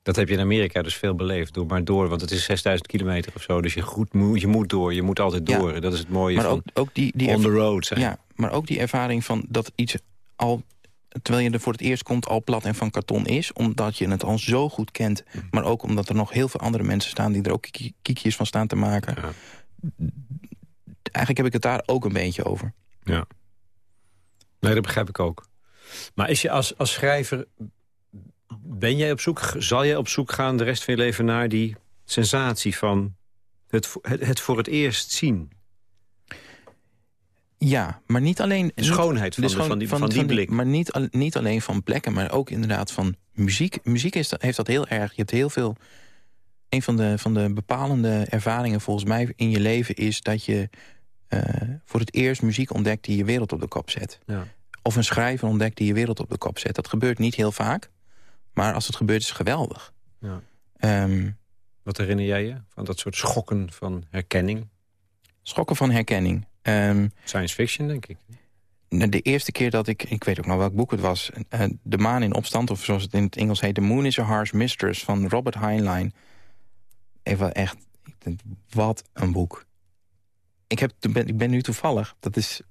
Dat heb je in Amerika dus veel beleefd. Door maar door, want het is 6000 kilometer of zo. Dus je, goed, je moet door, je moet altijd door. Dat is het mooie maar van ook, ook die, die on the road zijn. Ja, maar ook die ervaring van dat iets al terwijl je er voor het eerst komt al plat en van karton is. Omdat je het al zo goed kent. Mm. Maar ook omdat er nog heel veel andere mensen staan... die er ook kiekjes van staan te maken. Ja. Eigenlijk heb ik het daar ook een beetje over. Ja. Nee, dat begrijp ik ook. Maar is je als, als schrijver... Ben jij op zoek, zal jij op zoek gaan de rest van je leven naar die sensatie van het, het, het voor het eerst zien? Ja, maar niet alleen... De schoonheid van, de, van, die, van, die blik. maar niet, niet alleen van plekken, maar ook inderdaad van muziek. Muziek is, heeft dat heel erg. Je hebt heel veel... Een van de, van de bepalende ervaringen volgens mij in je leven is dat je uh, voor het eerst muziek ontdekt die je wereld op de kop zet. Ja. Of een schrijver ontdekt die je wereld op de kop zet. Dat gebeurt niet heel vaak, maar als het gebeurt is het geweldig. Ja. Um, Wat herinner jij je van dat soort schokken van herkenning? Schokken van herkenning. Um, Science fiction, denk ik. De eerste keer dat ik, ik weet ook nog welk boek het was... Uh, de maan in opstand, of zoals het in het Engels heet... The Moon is a Harsh Mistress van Robert Heinlein. Even echt, wat een boek. Ik, heb, ik ben nu toevallig, dat is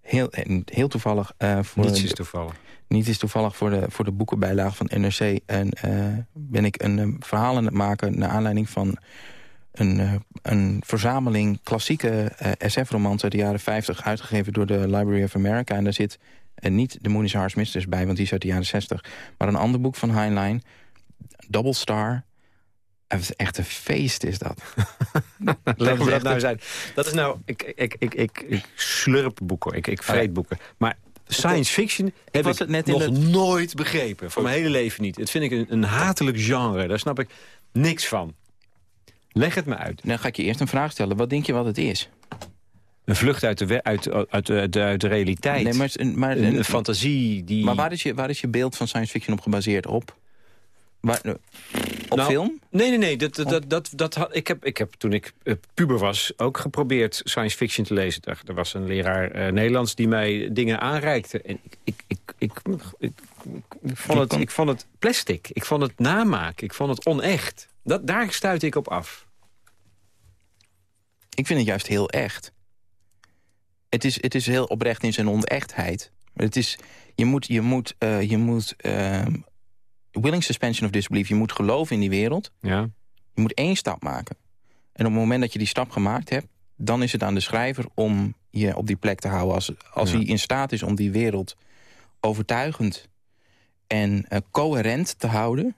heel, heel toevallig... Uh, voor Niets is toevallig. Niet is toevallig voor de, voor de boekenbijlage van NRC. En uh, ben ik een verhaal aan het maken... naar aanleiding van een, uh, een verzameling klassieke uh, SF-romans uit de jaren 50... uitgegeven door de Library of America. En daar zit uh, niet de Moon is Harsh Mistress bij, want die is uit de jaren 60. Maar een ander boek van Heinlein, Double Star... Het is echt een feest, is dat. Me dat nou zijn. Dat is nou... Ik, ik, ik, ik, ik slurp boeken, ik, ik vreet boeken. Maar science fiction heb ik, net nog nooit begrepen. Voor mijn hele leven niet. Het vind ik een, een hatelijk genre. Daar snap ik niks van. Leg het me uit. Dan ga ik je eerst een vraag stellen. Wat denk je wat het is? Een vlucht uit de, uit, uit, uit, uit de realiteit. Nee, maar, maar, een, een, fantasie die... Maar waar is, je, waar is je beeld van science fiction op gebaseerd? Op? Waar, op nou, film? Nee, nee, nee. Dat, dat, dat, dat, had, ik, heb, ik heb toen ik eh, puber was ook geprobeerd science fiction te lezen. Er, was een leraar uh, Nederlands die mij dingen aanreikte. En ik, ik, ik, ik, vond het, ik vond het plastic. Ik vond het namaak. Ik vond het onecht. Dat, daar stuit ik op af. Ik vind het juist heel echt. Het is, het is heel oprecht in zijn onechtheid. Het is, je moet, je moet, uh, je moet uh, willing suspension of disbelief. Je moet geloven in die wereld. Ja. Je moet één stap maken. En op het moment dat je die stap gemaakt hebt... dan is het aan de schrijver om je op die plek te houden. Als, als hij in staat is om die wereld overtuigend en uh, coherent te houden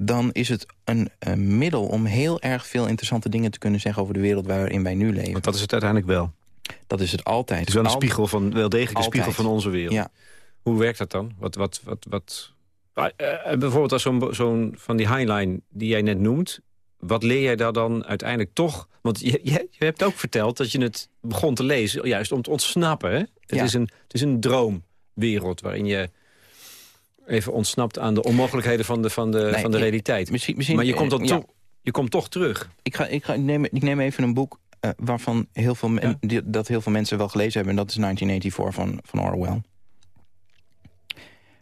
dan is het een, een, middel om heel erg veel interessante dingen te kunnen zeggen... over de wereld waarin wij nu leven. Want dat is het uiteindelijk wel. Dat is het altijd. Het is wel een spiegel van, wel degelijk een spiegel van onze wereld. Ja. Hoe werkt dat dan? Wat, wat, wat, wat... Uh, bijvoorbeeld als zo'n zo'n van die highline die jij net noemt... wat leer jij daar dan uiteindelijk toch? Want je, je, je, hebt ook verteld dat je het begon te lezen... juist om te ontsnappen. Hè? Het, ja. is een, het is een droomwereld waarin je even ontsnapt aan de onmogelijkheden van de, van de, van de realiteit. Misschien, misschien, maar je komt, dan toch, je komt toch terug. Ik, ga, ik, ga, ik, neem, ik neem even een boek waarvan heel veel die, dat heel veel mensen wel gelezen hebben... en dat is 1984 van, van Orwell.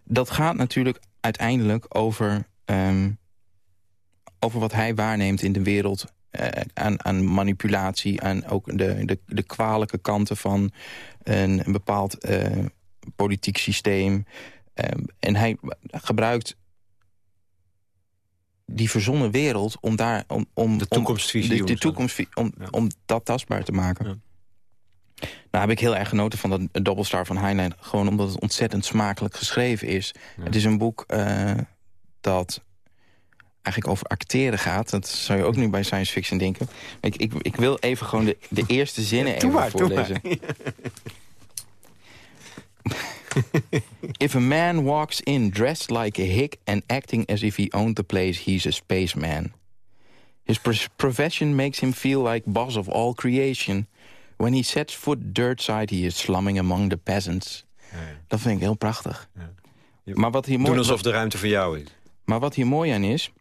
Dat gaat natuurlijk uiteindelijk over, ehm, over wat hij waarneemt in de wereld... Uh, aan, aan manipulatie, aan ook de, de, de kwalijke kanten van een, een bepaald uh, politiek systeem. Um, en hij gebruikt die verzonnen wereld om daar om, om de toekomstvisie om, de, de toekomst om, om dat tastbaar te maken. Ja. Nou heb ik heel erg genoten van dat Dobbelstar van Heinlein. Gewoon omdat het ontzettend smakelijk geschreven is. Het is een boek uh, dat eigenlijk over acteren gaat. Dat zou je ook nu bij science fiction denken. Ik, ik, ik wil even gewoon de, de eerste zinnen even maar, voorlezen. if a man walks in dressed like a hick and acting as if he owned the place, he's a spaceman. His profession makes him feel like boss of all creation. When he sets foot dirt side, he is slumming among the peasants. Ja, ja. Dat vind ik heel prachtig. Ja. Maar wat hier mooi, Doen alsof de ruimte voor jou is. Maar wat hier mooi aan is,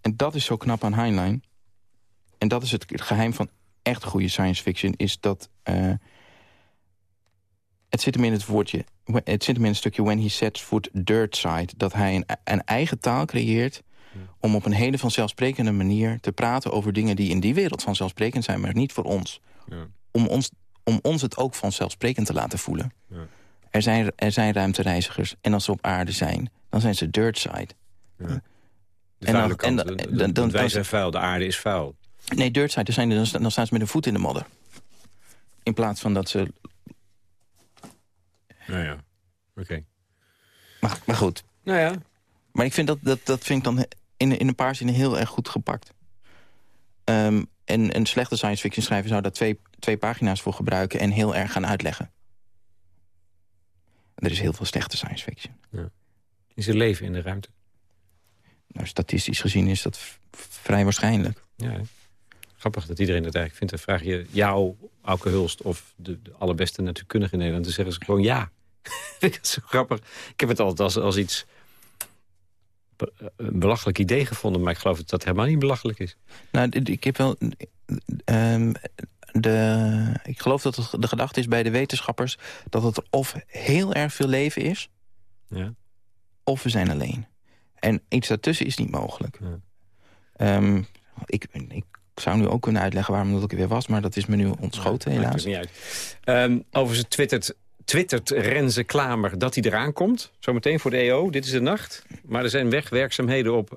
en dat is zo knap aan Heinlein... en dat is het geheim van echt goede science fiction... is dat... Uh, het zit hem in het woordje... het zit hem in een stukje when he sets foot dirt side... dat hij een, een eigen taal creëert... om op een hele vanzelfsprekende manier te praten over dingen... die in die wereld vanzelfsprekend zijn, maar niet voor ons. Ja om ons, om ons het ook vanzelfsprekend te laten voelen. Ja. Er, zijn, er zijn ruimtereizigers en als ze op aarde zijn, dan zijn ze dirt side. Ja. De en dan, kant, en, dan, dan, wij zijn vuil, de aarde is vuil. Nee, dirt side, zijn, dan, dan staan ze met een voet in de modder. In plaats van dat ze... Nou ja, oké. Maar, maar goed. Nou ja. Maar ik vind dat, dat, dat vind ik dan in, in een paar zinnen heel erg goed gepakt. Um, en een slechte science fiction schrijver zou daar twee, twee pagina's voor gebruiken... en heel erg gaan uitleggen. er is heel veel slechte science fiction. Ja. Is er leven in de ruimte? Nou, statistisch gezien is dat vrij waarschijnlijk. Ja, grappig dat iedereen dat eigenlijk vindt. Dan vraag je jou, Auke Hulst, of de, de allerbeste natuurkundige in Nederland... dan zeggen ze gewoon ja. Dat zo grappig. Ik heb het altijd als, als iets een belachelijk idee gevonden... maar ik geloof dat dat helemaal niet belachelijk is. Nou, ik heb wel... Um, de, ik geloof dat het de gedachte is bij de wetenschappers... dat het of heel erg veel leven is... Ja. of we zijn alleen. En iets daartussen is niet mogelijk. Ja. Um, ik, ik zou nu ook kunnen uitleggen waarom dat ik weer was... maar dat is me nu ontschoten, helaas. Um, overigens twittert twittert Renze Klamer dat hij eraan komt. Zometeen voor de EO, dit is de nacht. Maar er zijn wegwerkzaamheden op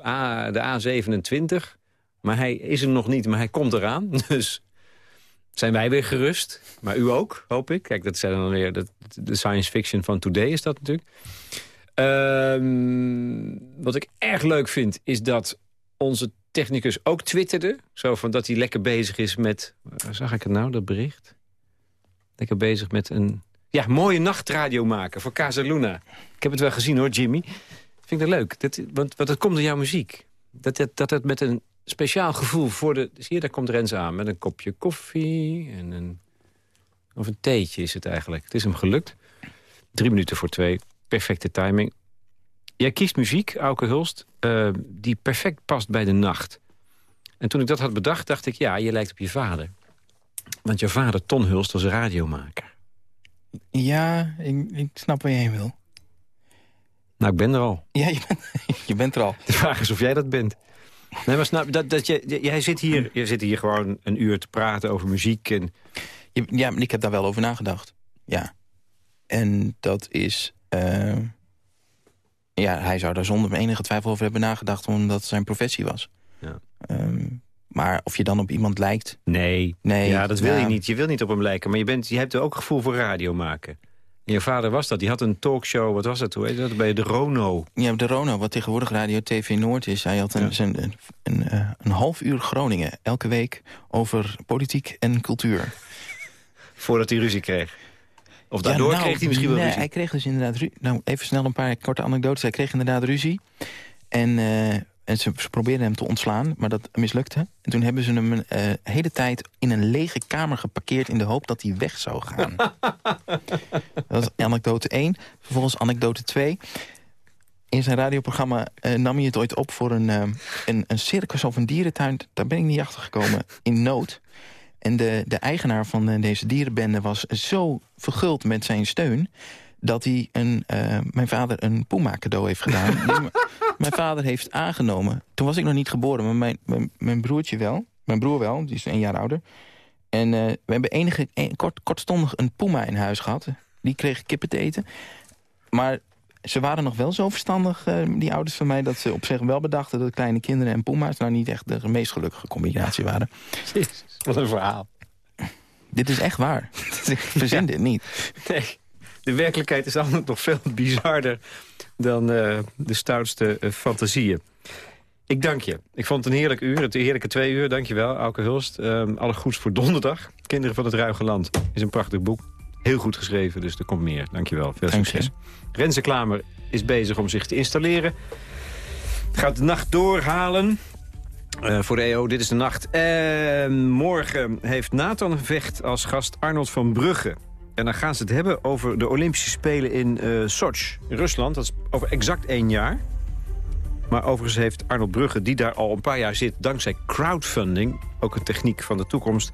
de A27. Maar hij is er nog niet, maar hij komt eraan. Dus zijn wij weer gerust. Maar u ook, hoop ik. Kijk, dat zijn dan weer de, science fiction van today is dat natuurlijk. Um, wat ik erg leuk vind, is dat onze technicus ook twitterde. Zo van dat hij lekker bezig is met... Zag ik het nou, dat bericht? Lekker bezig met een ja, mooie nachtradio maken voor Casaluna. Ik heb het wel gezien hoor, Jimmy. Vind ik dat leuk. Dat, want, want dat komt door jouw muziek. Dat, dat, dat het met een speciaal gevoel voor de... Zie je, daar komt Rens aan met een kopje koffie en een... Of een theetje is het eigenlijk. Het is hem gelukt. Drie minuten voor twee. Perfecte timing. Jij kiest muziek, Auke Hulst, uh, die perfect past bij de nacht. En toen ik dat had bedacht, dacht ik... ja, je lijkt op je vader. Want je vader, Ton Hulst, was radiomaker. Ja, ik, ik snap waar je heen wil. Nou, ik ben er al. Ja, je bent, je bent er al. De vraag is of jij dat bent. Nee, maar snap, dat, dat je, jij zit hier, je zit hier gewoon een uur te praten over muziek. En... Ja, maar ik heb daar wel over nagedacht. Ja. En dat is... Uh, ja, hij zou daar zonder enige twijfel over hebben nagedacht... omdat het zijn professie was. Ja. Um, maar of je dan op iemand lijkt? Nee, nee ja, dat wil je niet. Je wil niet op hem lijken. Maar je, bent, je hebt ook gevoel voor radio maken. En je vader was dat. Die had een talkshow, wat was dat? Hoe heet dat? Bij de Rono. Ja, de Rono, wat tegenwoordig Radio TV Noord is. Hij had een, een, een, een, eh, een half uur Groningen. Elke week over politiek en cultuur. Voordat hij ruzie kreeg. Of daardoor nou, kreeg hij misschien wel ruzie? hij kreeg dus inderdaad ruzie. Nou, even snel een paar korte anekdotes. Hij kreeg inderdaad ruzie. En uh, en ze, probeerden hem te ontslaan, maar dat mislukte. En toen hebben ze hem een uh, hele tijd in een lege kamer geparkeerd... in de hoop dat hij weg zou gaan. dat was anekdote 1. Vervolgens anekdote 2. In zijn radioprogramma uh, nam hij het ooit op voor een, uh, een, een circus of een dierentuin. Daar ben ik niet achter gekomen. In nood. En de, de eigenaar van eh, deze dierenbende was zo verguld met zijn steun... dat hij een, uh, mijn vader een Puma cadeau heeft gedaan. mijn vader heeft aangenomen. Toen was ik nog niet geboren, maar mijn, mijn, mijn broertje wel. Mijn broer wel, die is een jaar ouder. En uh, we hebben enige, kort, kortstondig een Puma in huis gehad. Die kreeg kippen te eten. Maar ze waren nog wel zo verstandig, uh, die ouders van mij... dat ze op zich wel bedachten dat kleine kinderen en Puma's... nou niet echt de meest gelukkige combinatie waren. Jezus, wat een verhaal. Dit is echt waar. Ik verzin dit niet. Nee, de werkelijkheid is altijd nog veel bizarder... dan uh, de stoutste uh, fantasieën. Ik dank je. Ik vond het een heerlijk uur, het heerlijke twee uur. Dank je wel, Auke Hulst. Um, alle goeds voor donderdag. Kinderen van het Ruige Land is een prachtig boek. Heel goed geschreven, dus er komt meer. Dank je wel. Veel succes. Renze Klamer is bezig om zich te installeren. Gaat de nacht doorhalen. Uh, voor de EO, dit is de nacht. En morgen heeft Nathan Vecht als gast Arnold van Brugge. En dan gaan ze het hebben over de Olympische Spelen in uh, Sochi, in Rusland. Dat is over exact één jaar. Maar overigens heeft Arnold Brugge, die daar al een paar jaar zit... dankzij crowdfunding, ook een techniek van de toekomst...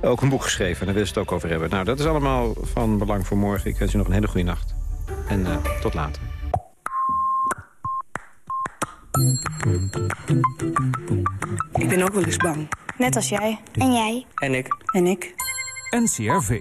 ook een boek geschreven. En daar willen ze het ook over hebben. Nou, dat is allemaal van belang voor morgen. Ik wens u nog een hele goede nacht. En uh, tot later. Ik ben ook wel eens bang. Net als jij. En jij. En ik. En ik. NCRV.